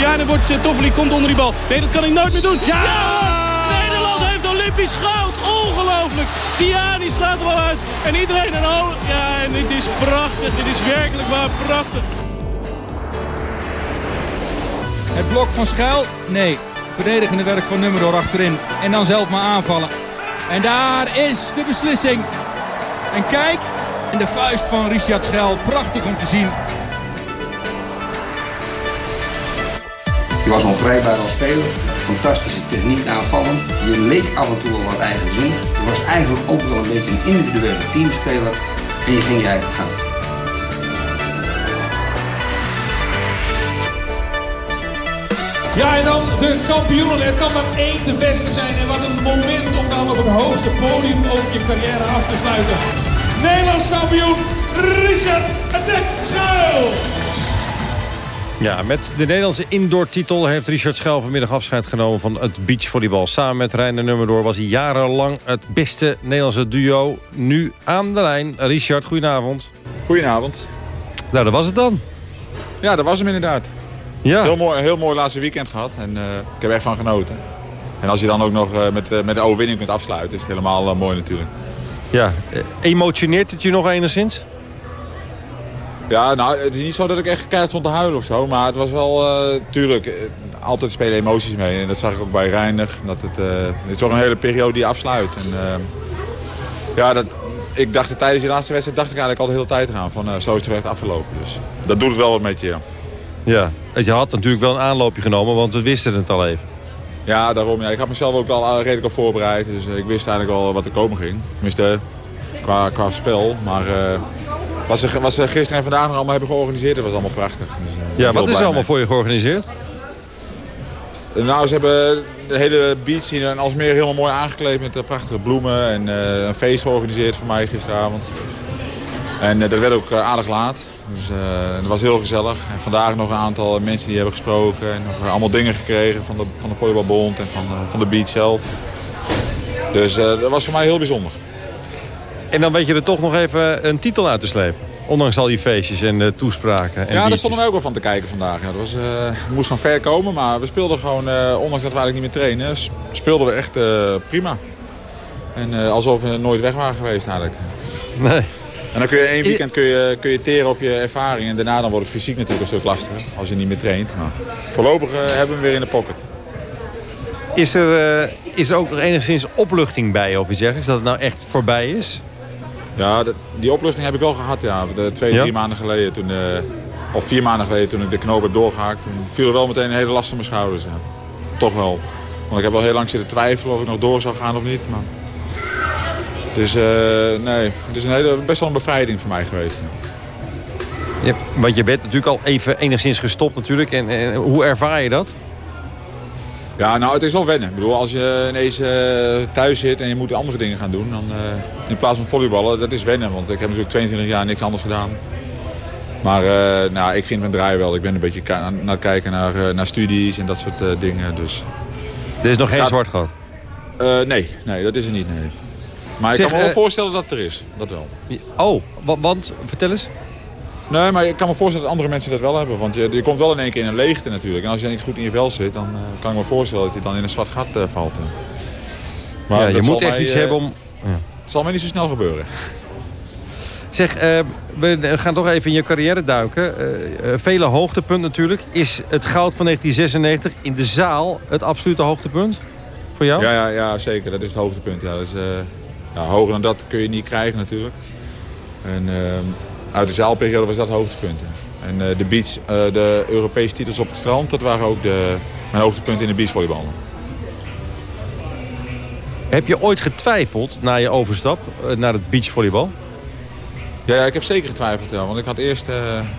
Speaker 26: Ja, dan wordt uh, Toffoli komt onder die bal. Nee, dat kan hij nooit meer doen. Ja! Nederland heeft Olympisch goud. Ongelooflijk ongelooflijk. Tiani slaat er wel uit. En iedereen en al. Ja, en dit is prachtig. Dit is werkelijk waar prachtig.
Speaker 27: Het blok van Schuil? Nee. Verdedigende werk van Nummer achterin. En dan zelf maar aanvallen. En daar is de beslissing. En kijk, in de vuist van Richard Schuil. Prachtig om te zien.
Speaker 28: Je was onvrijbaar als speler. Fantastische techniek aanvallen. Je leek af en toe wel wat eigenzinnig. Je was eigenlijk ook wel een beetje een individuele teamspeler. En je ging je eigen gang.
Speaker 29: Ja, en dan de kampioenen. Er kan maar één de beste zijn. En wat een moment om dan op het hoogste podium ook je carrière af te sluiten. Nederlands kampioen, Richard Attack Schuil.
Speaker 6: Ja, met de Nederlandse indoor-titel heeft Richard Schuil vanmiddag afscheid genomen van het beachvolleybal. Samen met Reiner Nummerdoor was hij jarenlang het beste Nederlandse duo. Nu aan de lijn. Richard, goedenavond.
Speaker 30: Goedenavond.
Speaker 6: Nou, dat was het dan.
Speaker 30: Ja, dat was hem inderdaad.
Speaker 6: Ja.
Speaker 30: Heel mooi, heel mooi laatste weekend gehad en uh, ik heb er echt van genoten. En als je dan ook nog uh, met, uh, met de overwinning kunt afsluiten, is het helemaal mooi natuurlijk.
Speaker 6: Ja, emotioneert het je nog enigszins?
Speaker 30: Ja, nou, het is niet zo dat ik echt keihard stond te huilen of zo. Maar het was wel, tuurlijk, altijd spelen emoties mee. En dat zag ik ook bij Reinig. Dat het, het is toch een hele periode die afsluit. En, ja, dat, ik dacht tijdens die laatste wedstrijd dacht ik eigenlijk al de hele tijd eraan. Van zo is het echt afgelopen. Dus dat doet het wel wat met je, ja.
Speaker 6: Ja, je had natuurlijk wel een aanloopje genomen, want we wisten het al even.
Speaker 30: Ja, daarom. Ja. Ik had mezelf ook al redelijk op voorbereid. Dus ik wist eigenlijk al wat er komen ging. Tenminste, qua, qua spel. Maar uh, wat, ze, wat ze gisteren en vandaag nog allemaal hebben georganiseerd, dat was allemaal prachtig. Dus, uh,
Speaker 6: ja, wat is er allemaal voor je georganiseerd?
Speaker 30: Nou, ze hebben de hele beach hier in Alsmeer helemaal mooi aangekleed met prachtige bloemen. En uh, een feest georganiseerd voor mij gisteravond. En dat werd ook aardig laat. Dus dat was heel gezellig. En vandaag nog een aantal mensen die hebben gesproken. En nog allemaal dingen gekregen van de, van de volleybalbond en van, van de beach zelf. Dus dat was voor mij heel bijzonder.
Speaker 6: En dan weet je er toch nog even een titel uit te slepen. Ondanks al die feestjes en toespraken. En
Speaker 30: ja, daar stonden wij ook wel van te kijken vandaag. Ja, dat was, moest van ver komen, maar we speelden gewoon, ondanks dat we eigenlijk niet meer trainen, speelden we echt prima. En alsof we nooit weg waren geweest eigenlijk.
Speaker 6: Nee.
Speaker 30: En dan kun je één weekend kun je, kun je teren op je ervaring. En daarna dan wordt het fysiek natuurlijk een stuk lastiger. Als je niet meer traint. Maar voorlopig hebben we hem weer in de pocket.
Speaker 6: Is er, is er ook nog enigszins opluchting bij of iets dergelijks? Dat het nou echt voorbij is?
Speaker 30: Ja, die opluchting heb ik wel gehad. Ja. De twee, drie ja? maanden geleden. Toen, uh, of vier maanden geleden toen ik de knoop heb doorgehaakt. Toen viel er wel meteen een hele last van mijn schouders. Ja. Toch wel. Want ik heb wel heel lang zitten twijfelen of ik nog door zou gaan of niet. Maar... Dus uh, nee, het is een hele, best wel een bevrijding voor mij geweest.
Speaker 6: Ja, want je bent natuurlijk al even enigszins gestopt natuurlijk. En, en, hoe ervaar je dat?
Speaker 30: Ja, nou het is wel wennen. Ik bedoel, als je ineens uh, thuis zit en je moet andere dingen gaan doen... Dan, uh, in plaats van volleyballen, dat is wennen. Want ik heb natuurlijk 22 jaar niks anders gedaan. Maar nou, ik vind mijn draai wel. Ik ben een beetje aan het kijken naar, naar studies en dat soort dingen. Dus...
Speaker 6: Er is nog geen Gaat... zwart gat?
Speaker 30: nee, nee, dat is er niet. Nee. Maar ik kan me wel voorstellen dat het er is. Dat wel.
Speaker 6: Oh, want, vertel eens.
Speaker 30: Nee, maar ik kan me voorstellen dat andere mensen dat wel hebben. Want je, je komt wel in één keer in een leegte natuurlijk. En als je niet goed in je vel zit, dan uh, kan ik me voorstellen dat je dan in een zwart gat uh, valt.
Speaker 6: Maar ja, je moet echt mij, iets hebben om... Ja.
Speaker 30: Het zal mij niet zo snel gebeuren.
Speaker 6: Zeg, we gaan toch even in je carrière duiken. vele hoogtepunt natuurlijk. Is het goud van 1996 in de zaal het absolute hoogtepunt voor jou?
Speaker 30: Ja, ja, ja zeker. Dat is het hoogtepunt. Ja. Dus, ja, hoger dan dat kun je niet krijgen natuurlijk. En uh, uit de zaalperiode was dat hoogtepunt. En uh, de beach, uh, de Europese titels op het strand, dat waren ook de, mijn hoogtepunten in de beachvolleybal.
Speaker 6: Heb je ooit getwijfeld na je overstap naar het beachvolleybal?
Speaker 30: Ja, ja, ik heb zeker getwijfeld. Ja. Want ik had eerst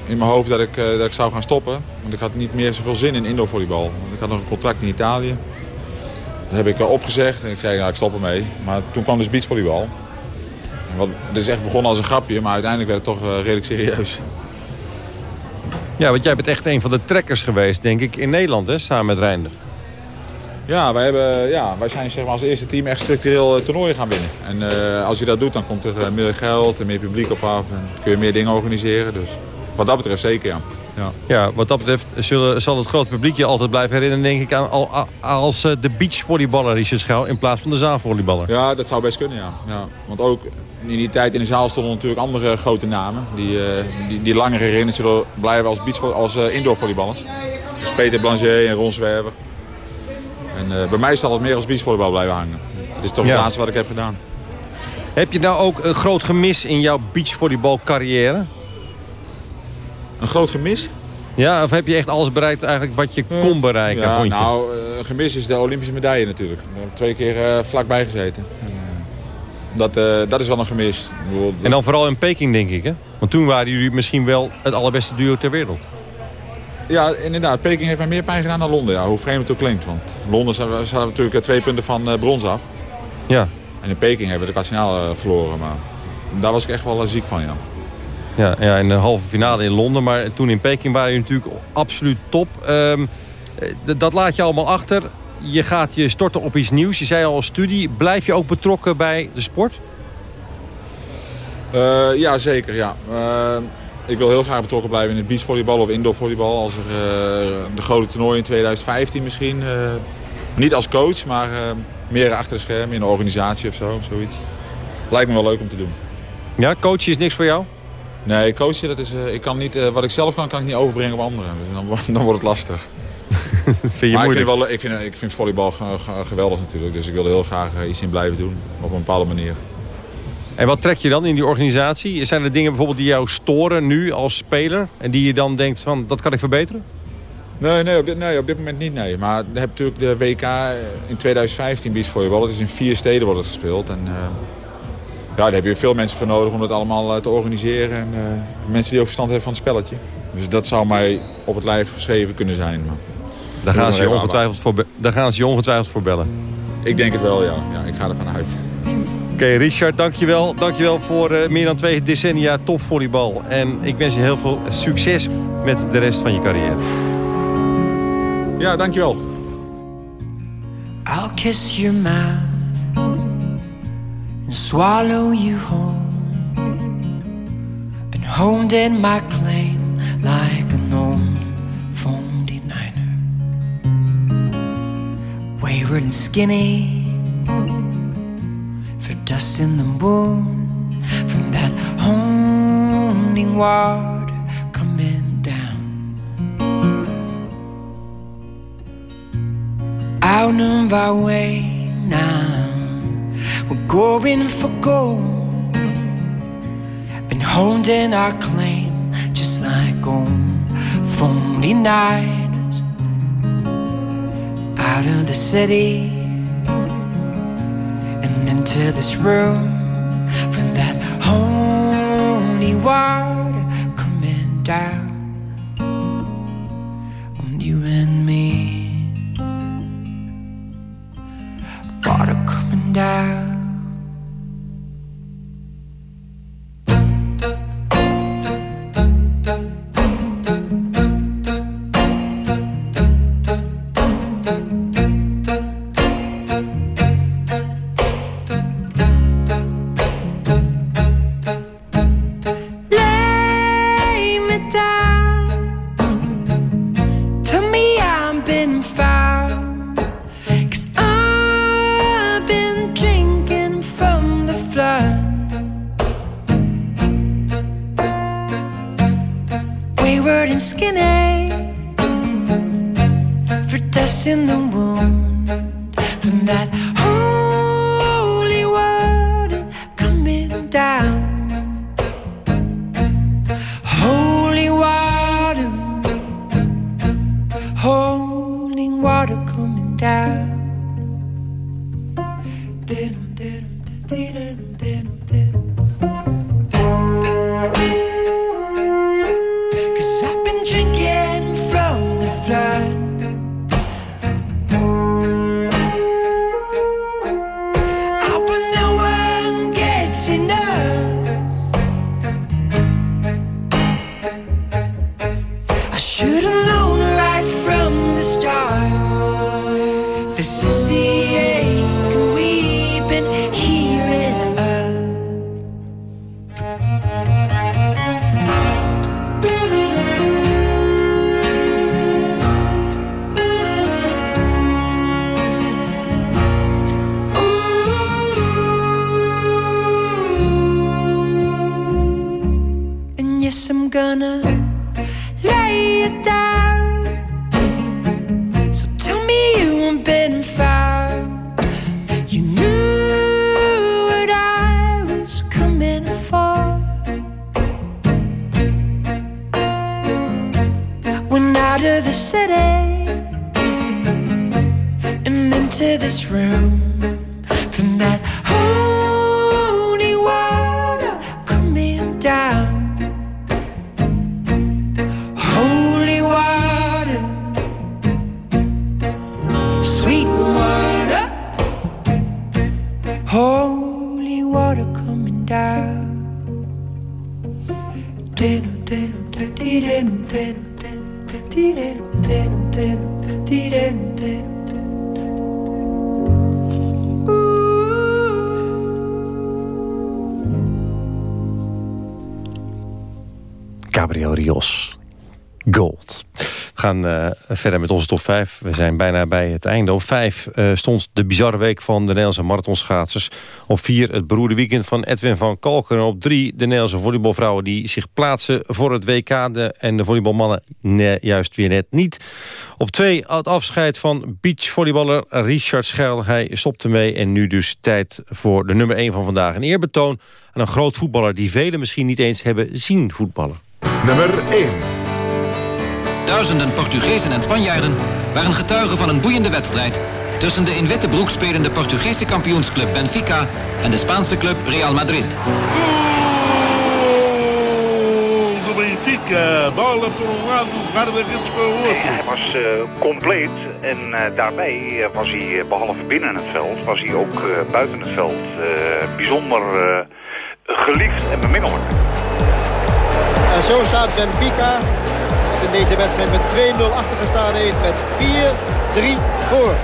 Speaker 30: in mijn hoofd dat ik, dat ik zou gaan stoppen. Want ik had niet meer zoveel zin in indoorvolleybal. Want ik had nog een contract in Italië. Dat heb ik opgezegd en ik zei, nou, ik stop ermee. Maar toen kwam dus beachvolleybal. Het is echt begonnen als een grapje, maar uiteindelijk werd het toch uh, redelijk serieus.
Speaker 6: Ja, want jij bent echt een van de trekkers geweest, denk ik, in Nederland, hè, samen met Reinder.
Speaker 30: Ja, wij, hebben, ja, wij zijn zeg maar, als eerste team echt structureel uh, toernooien gaan winnen. En uh, als je dat doet, dan komt er meer geld en meer publiek op af. En kun je meer dingen organiseren. Dus wat dat betreft zeker, ja. Ja.
Speaker 6: ja, wat dat betreft zullen, zal het grote publiek je altijd blijven herinneren... denk ik, aan, als de beachvolleyballer Richard Schouw... in plaats van de zaalvolleyballer.
Speaker 30: Ja, dat zou best kunnen, ja. ja. Want ook in die tijd in de zaal stonden natuurlijk andere grote namen... die, uh, die, die langer herinnerd zullen blijven als, beach, als uh, indoorvolleyballers. Dus Peter Blanchet en Ron Zwerver. En eh, bij mij zal het meer als beachvolleybal blijven hangen. Dit is toch
Speaker 6: Ja.
Speaker 30: het laatste wat ik heb gedaan.
Speaker 6: Heb je nou ook een groot gemis in jouw beachvolleybalcarrière?
Speaker 30: Een groot gemis?
Speaker 6: Ja, of heb je echt alles bereikt eigenlijk wat je kon bereiken,
Speaker 30: Ja, nou, eh, een gemis is de Olympische medaille natuurlijk. Daar heb ik twee keer eh, vlakbij gezeten. En, eh, dat, dat is wel een gemis. Bedoel,
Speaker 6: En dan vooral in Peking, denk ik, hè? Want toen waren jullie misschien wel het allerbeste duo ter wereld.
Speaker 30: Ja, inderdaad. Peking heeft mij meer pijn gedaan dan Londen. Ja, hoe vreemd het ook klinkt. Want Londen zaten we natuurlijk twee punten van eh, brons af.
Speaker 6: Ja.
Speaker 30: En in Peking hebben we de kwartfinale eh, verloren. Maar daar was ik echt wel ziek van, ja.
Speaker 6: Ja, ja, in de halve finale in Londen. Maar toen in Peking waren jullie natuurlijk absoluut top. Ehm, eh, dat laat je allemaal achter. Je gaat je storten op iets nieuws. Je zei al studie. Blijf je ook betrokken bij de sport?
Speaker 30: Eh, ja, zeker. Ja. Eh, ik wil heel graag betrokken blijven in het beachvolleybal of indoorvolleybal. Als er eh, de grote toernooi in 2015 misschien. niet als coach, maar meer achter de schermen in een organisatie of zo. Zoiets. Lijkt me wel leuk om te doen.
Speaker 6: Ja, coachen is niks voor jou?
Speaker 30: Nee, coachen, dat is, eh, ik kan niet, eh, wat ik zelf kan, kan ik niet overbrengen op anderen. Dus dan, wordt- dan wordt het lastig.
Speaker 6: vind je
Speaker 30: maar ik vind, wel, ik, vind, ik vind volleybal ge- ge- geweldig natuurlijk. Dus ik wil er heel graag eh, iets in blijven doen. Op een bepaalde manier.
Speaker 6: En wat trek je dan in die organisatie? Zijn er dingen bijvoorbeeld die jou storen nu als speler? En die je dan denkt van, dat kan ik verbeteren?
Speaker 30: Nee, nee, op dit, nee, op dit moment niet. Nee. Maar je hebt natuurlijk de WK in 2015 beachvolleybal. Het is in vier steden wordt het gespeeld. En, eh, ja, daar heb je veel mensen voor nodig om dat allemaal eh, te organiseren. En, eh, mensen die ook verstand hebben van het spelletje. Dus dat zou mij op het lijf geschreven kunnen zijn. Maar
Speaker 6: Daar gaan, ze je ongetwijfeld voor daar gaan ze je ongetwijfeld voor bellen.
Speaker 30: Ik denk het wel, ja. ja ik ga ervan uit.
Speaker 6: Oké, Richard, dankjewel. Dankjewel voor eh, meer dan twee decennia topvolleybal. En ik wens je heel veel succes met de rest van je carrière.
Speaker 30: Ja, dankjewel.
Speaker 5: I'll kiss your mouth and swallow you whole. Been honed in my claim like an old phone denier. Wayward and skinny for dust in the moon from that honing water coming down. out of our way now. Going for gold. Been honed in our claim, just like old 49ers. Out of the city and into this room from that holy water coming down Cause I've been drinking from the flood. Wayward and skinny for dust in the wound from that
Speaker 6: gaan eh, verder met onze top 5. We zijn bijna bij het einde. Op 5 stond de bizarre week van de Nederlandse marathonschaatsers. Op 4 het beroerde weekend van Edwin van Kalken. En op 3 de Nederlandse volleybalvrouwen die zich plaatsen voor het WK. De, en de volleybalmannen juist weer net niet. Op 2 het afscheid van beachvolleyballer Richard Schel. Hij stopte mee en nu dus tijd voor de nummer 1 van vandaag. Een eerbetoon aan een groot voetballer die velen misschien niet eens hebben zien voetballen.
Speaker 3: Nummer 1.
Speaker 31: Duizenden Portugezen en Spanjaarden waren getuigen van een boeiende wedstrijd tussen de in witte broek spelende Portugese kampioensclub Benfica en de Spaanse club Real Madrid.
Speaker 32: do Benfica. Bola por um lado, guarda-redes para o outro.
Speaker 33: Hij was eh, compleet en eh, daarbij eh, was hij eh, behalve binnen het veld, was hij ook eh, buiten het veld eh, bijzonder eh, geliefd en beminnelijk.
Speaker 34: En zo staat Benfica, deze wedstrijd met 2-0 achtergestaan heeft, met 4-3 voor.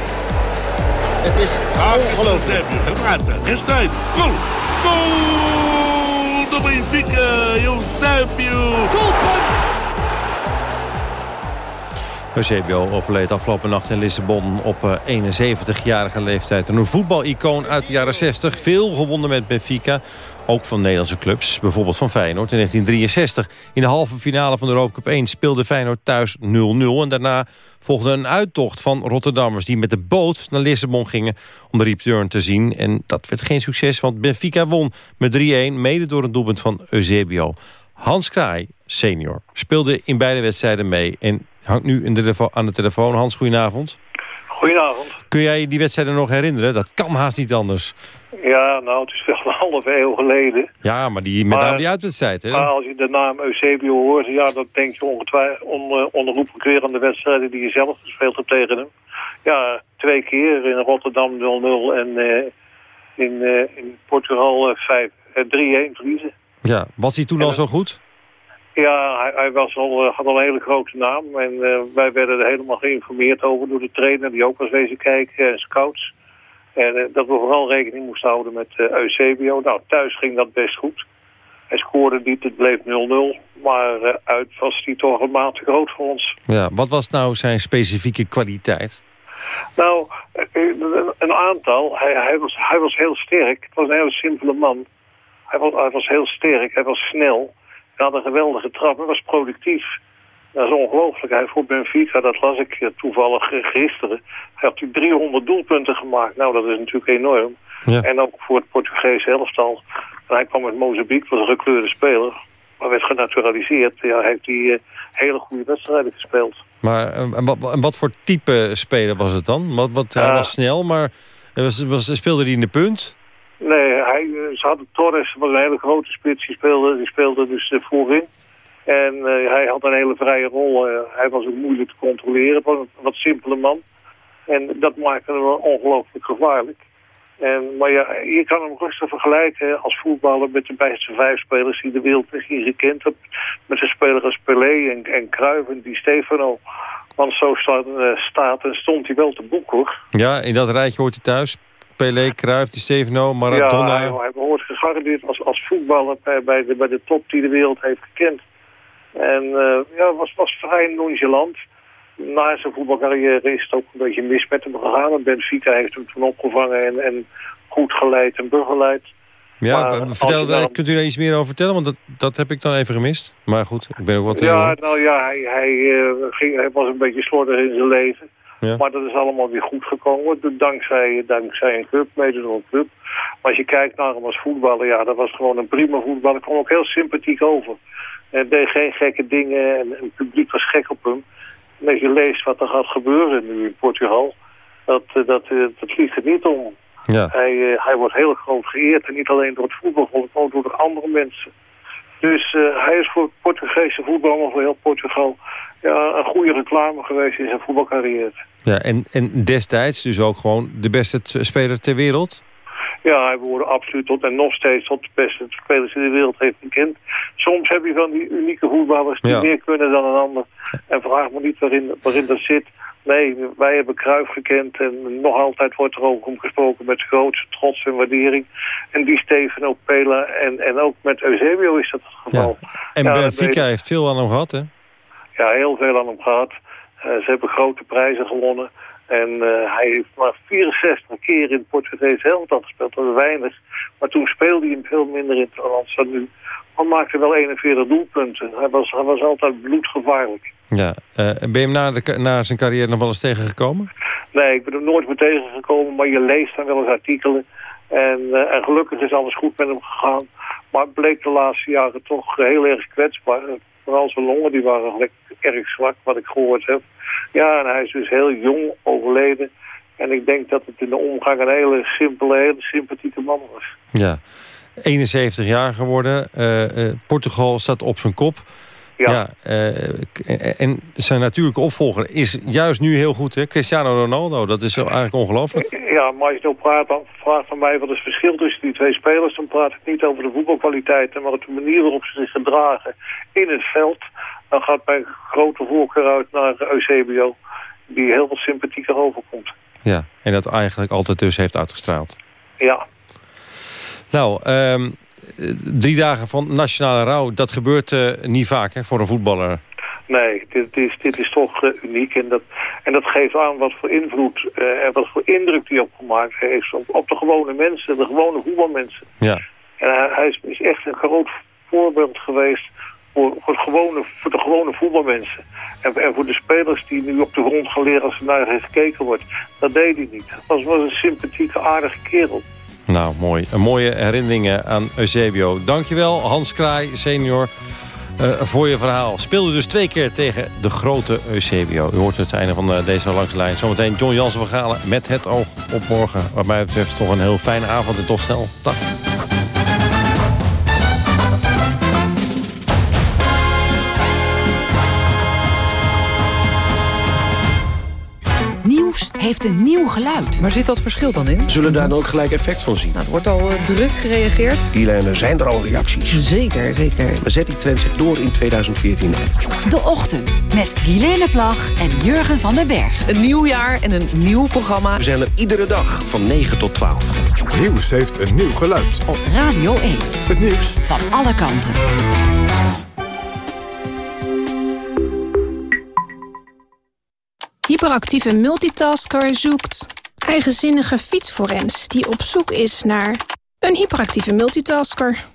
Speaker 34: Het is ongelooflijk.
Speaker 32: Resteiro, gol! Gol do Benfica, Eusébio!
Speaker 6: Eusebio overleed afgelopen nacht in Lissabon op eh, 71-jarige leeftijd. En een voetbalicoon uit de jaren 60. Veel gewonnen met Benfica. Ook van Nederlandse clubs. Bijvoorbeeld van Feyenoord in 1963. In de halve finale van de Europa Cup 1 speelde Feyenoord thuis 0-0. En daarna volgde een uittocht van Rotterdammers... die met de boot naar Lissabon gingen om de return te zien. En dat werd geen succes, want Benfica won met 3-1... mede door een doelpunt van Eusebio. Hans Kraai, senior, speelde in beide wedstrijden mee... en hangt nu in de aan de telefoon. Hans, goedenavond.
Speaker 35: Goedenavond.
Speaker 6: Kun jij die wedstrijden nog herinneren? Dat kan haast niet anders.
Speaker 35: Ja, nou, het is wel een halve eeuw geleden.
Speaker 6: Ja, maar die, met
Speaker 35: Maar-
Speaker 6: name die uitwedstrijd, hè?
Speaker 35: Maar als je de naam Eusebio hoort, ja, dan denk je ongetwijfeld on, onherroepelijk weer aan de wedstrijden die je zelf gespeeld hebt tegen hem. Ja, twee keer in Rotterdam 0-0 en eh, in, eh, in Portugal eh, vijf- eh, 3-1 verliezen.
Speaker 6: Ja, was hij toen al zo goed?
Speaker 35: Ja, hij, hij was al, eh, had al een hele grote naam. En eh, wij werden er helemaal geïnformeerd over door de trainer, die ook was wezen kijken, en scouts. En eh, dat we vooral rekening moesten houden met eh, Eusebio. Nou, thuis ging dat best goed. Hij scoorde niet, het bleef 0-0. Maar eh, uit was hij toch een maat te groot voor ons.
Speaker 6: Ja, wat was nou zijn specifieke kwaliteit?
Speaker 35: Nou, eh, eh, een aantal. Hij, hij, was, hij was heel sterk. Het was een hele simpele man. Hij was, hij was heel sterk, hij was snel. Hij had een geweldige trap, hij was productief. Dat is ongelooflijk. Hij voor Benfica, dat las ik toevallig eh, gisteren. Hij had die 300 doelpunten gemaakt. Nou, dat is natuurlijk enorm.
Speaker 6: Ja.
Speaker 35: En ook voor het Portugese elftal. En hij kwam uit Mozambique, was een gekleurde speler. Maar werd genaturaliseerd. Ja, hij heeft die eh, hele goede wedstrijden gespeeld.
Speaker 6: Maar eh, en wat, en wat voor type speler was het dan? Wat, wat, hij was snel, maar was, was, speelde hij in de punt?
Speaker 35: Nee, hij, eh, ze hadden Torres, was een hele grote spits, die speelde, die speelde dus eh, voorin. En eh, hij had een hele vrije rol. hij was ook moeilijk te controleren, was een wat simpele man. En dat maakte hem ongelooflijk gevaarlijk. En, maar ja, je kan hem rustig vergelijken als voetballer met de beste vijf spelers die de wereld misschien gekend heeft. Met de spelers als Pelé en, en Cruyff en Di Stefano. Want zo staat, eh, staat en stond hij wel te boek hoor.
Speaker 6: Ja, in dat rijtje hoort hij thuis. Pelé, Cruyff, Di Stefano, Maradona.
Speaker 35: Ja, hij, behoort gegarandeerd als, als voetballer bij, bij, de, bij de top die de wereld heeft gekend. En eh, ja, was, was vrij nonchalant. Na zijn voetbalcarrière is het ook een beetje mis met hem gegaan. En Benfica heeft hem toen opgevangen en, en goed geleid en begeleid.
Speaker 6: Ja,
Speaker 35: Maar
Speaker 6: vertel,
Speaker 35: dan-
Speaker 6: kunt u daar iets meer over vertellen? Want dat, dat heb ik dan even gemist. Maar goed, ik ben ook wat
Speaker 35: Ja, nou ja, hij, hij, eh, ging, hij was een beetje slordig in zijn leven.
Speaker 6: Ja.
Speaker 35: Maar dat is allemaal weer goed gekomen. Dankzij, dankzij een club, mede door een club. Maar als je kijkt naar hem als voetballer, ja, dat was gewoon een prima voetballer. kwam ook heel sympathiek over. Hij deed geen gekke dingen en, en het publiek was gek op hem. met je leest wat er gaat gebeuren nu in Portugal, dat, eh, dat, eh, dat vliegt het niet om.
Speaker 6: Ja.
Speaker 35: Hij, eh, hij wordt heel groot geëerd en niet alleen door het voetbalvolk, maar ook door de andere mensen. Dus eh, hij is voor Portugese voetbal, maar voor heel Portugal, ja, een goede reclame geweest in zijn voetbalcarrière.
Speaker 6: Ja, en, en destijds dus ook gewoon de beste speler ter wereld?
Speaker 35: Ja, hij behoorde absoluut tot en nog steeds tot de beste spelers die de wereld heeft gekend. Soms heb je van die unieke voetballers die
Speaker 6: Ja.
Speaker 35: meer kunnen dan een ander. En vraag me niet waarin, waarin dat zit. Nee, wij hebben Cruijff gekend en nog altijd wordt er over hem gesproken met grootste trots en waardering. En die Steven ook Pela en, en ook met Eusebio is dat het geval.
Speaker 6: En
Speaker 35: Ja,
Speaker 6: Benfica heeft veel aan hem gehad, hè?
Speaker 35: ja, heel veel aan hem gehad. Eh, ze hebben grote prijzen gewonnen. En eh, hij heeft maar 64 keer in het Portugees helft gespeeld. Dat is weinig. Maar toen speelde hij hem veel minder in het land dan nu. Maar maakte wel 41 doelpunten. Hij was, hij was altijd bloedgevaarlijk.
Speaker 6: Ja. Eh, ben je hem na, de, na zijn carrière nog wel eens tegengekomen?
Speaker 35: Nee, ik ben er nooit meer tegengekomen. Maar je leest dan wel eens artikelen. En, eh, en gelukkig is alles goed met hem gegaan. Maar het bleek de laatste jaren toch heel erg kwetsbaar. Vooral zijn longen die waren erg zwak, wat ik gehoord heb. Ja, en hij is dus heel jong overleden. En ik denk dat het in de omgang een hele simpele, hele sympathieke man was.
Speaker 6: Ja. 71 jaar geworden. Eh, eh, Portugal staat op zijn kop.
Speaker 35: Ja.
Speaker 6: eh, k- en zijn natuurlijke opvolger is juist nu heel goed, hè? Cristiano Ronaldo. Dat is eigenlijk ongelooflijk.
Speaker 35: Ja, maar als je nou praat, dan vraagt van mij wat is het verschil tussen die twee spelers. Dan praat ik niet over de voetbalkwaliteiten, maar op de manier waarop ze zich gedragen in het veld. Dan gaat mijn grote voorkeur uit naar Eusebio, die heel wat sympathieker overkomt.
Speaker 6: Ja, en dat eigenlijk altijd dus heeft uitgestraald.
Speaker 35: Ja,
Speaker 6: Nou, ehm, eh, drie dagen van nationale rouw, dat gebeurt eh, niet vaak hè, voor een voetballer.
Speaker 35: nee, dit is, dit is toch eh, uniek. En dat, en dat geeft aan wat voor invloed eh, en wat voor indruk die op gemaakt heeft op, op de gewone mensen, de gewone voetbalmensen.
Speaker 6: Ja.
Speaker 35: En hij, hij is, is echt een groot voorbeeld geweest voor, gewone, voor de gewone voetbalmensen. En, en voor de spelers die nu op de grond gaan leren als er naar gekeken wordt. Dat deed hij niet. Het was, een sympathieke, aardige kerel.
Speaker 6: Nou, mooi. Een mooie herinneringen aan Eusebio. Dankjewel, Hans Kraai, senior, eh, voor je verhaal. Speelde dus twee keer tegen de grote Eusebio. U hoort het einde van eh, deze langs de lijn. Zometeen John Jansen van met het oog op morgen. Wat mij betreft toch een heel fijne avond en toch snel. Dag.
Speaker 36: Heeft een nieuw geluid.
Speaker 37: Waar zit dat verschil dan in?
Speaker 38: Zullen daar dan ook gelijk effect van zien?
Speaker 37: Nou, er wordt al eh, druk gereageerd.
Speaker 38: Elaine, zijn er al reacties?
Speaker 37: Zeker, zeker.
Speaker 38: Maar zet die trend zich door in 2014?
Speaker 36: De Ochtend met Guilaine Plag en Jurgen van den Berg.
Speaker 37: Een nieuw jaar en een nieuw programma.
Speaker 38: We zijn er iedere dag van 9 tot 12.
Speaker 3: Nieuws heeft een nieuw geluid.
Speaker 36: Op Radio 1.
Speaker 3: Het nieuws
Speaker 36: Van alle kanten.
Speaker 39: Hyperactieve multitasker zoekt eigenzinnige fietsforens die op zoek is naar een hyperactieve multitasker.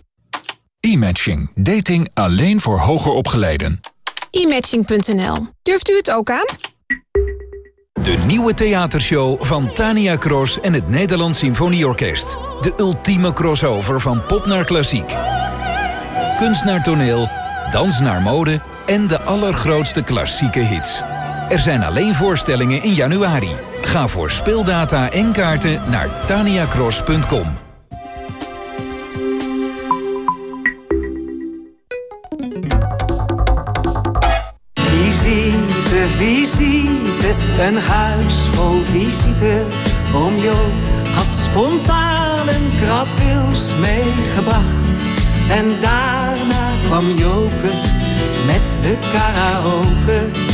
Speaker 40: E-matching. Dating alleen voor hoger opgeleiden.
Speaker 39: E-matching.nl. Durft u het ook aan?
Speaker 40: De nieuwe theatershow van Tania Cross en het Nederlands Symfonieorkest. De ultieme crossover van pop naar klassiek. Kunst naar toneel, dans naar mode en de allergrootste klassieke hits. Er zijn alleen voorstellingen in januari. Ga voor speeldata en kaarten naar taniacross.com.
Speaker 41: Visite, visite, een huis vol visite. Oom Jo had spontaan een krabwils meegebracht. En daarna kwam Joke met de karaoke.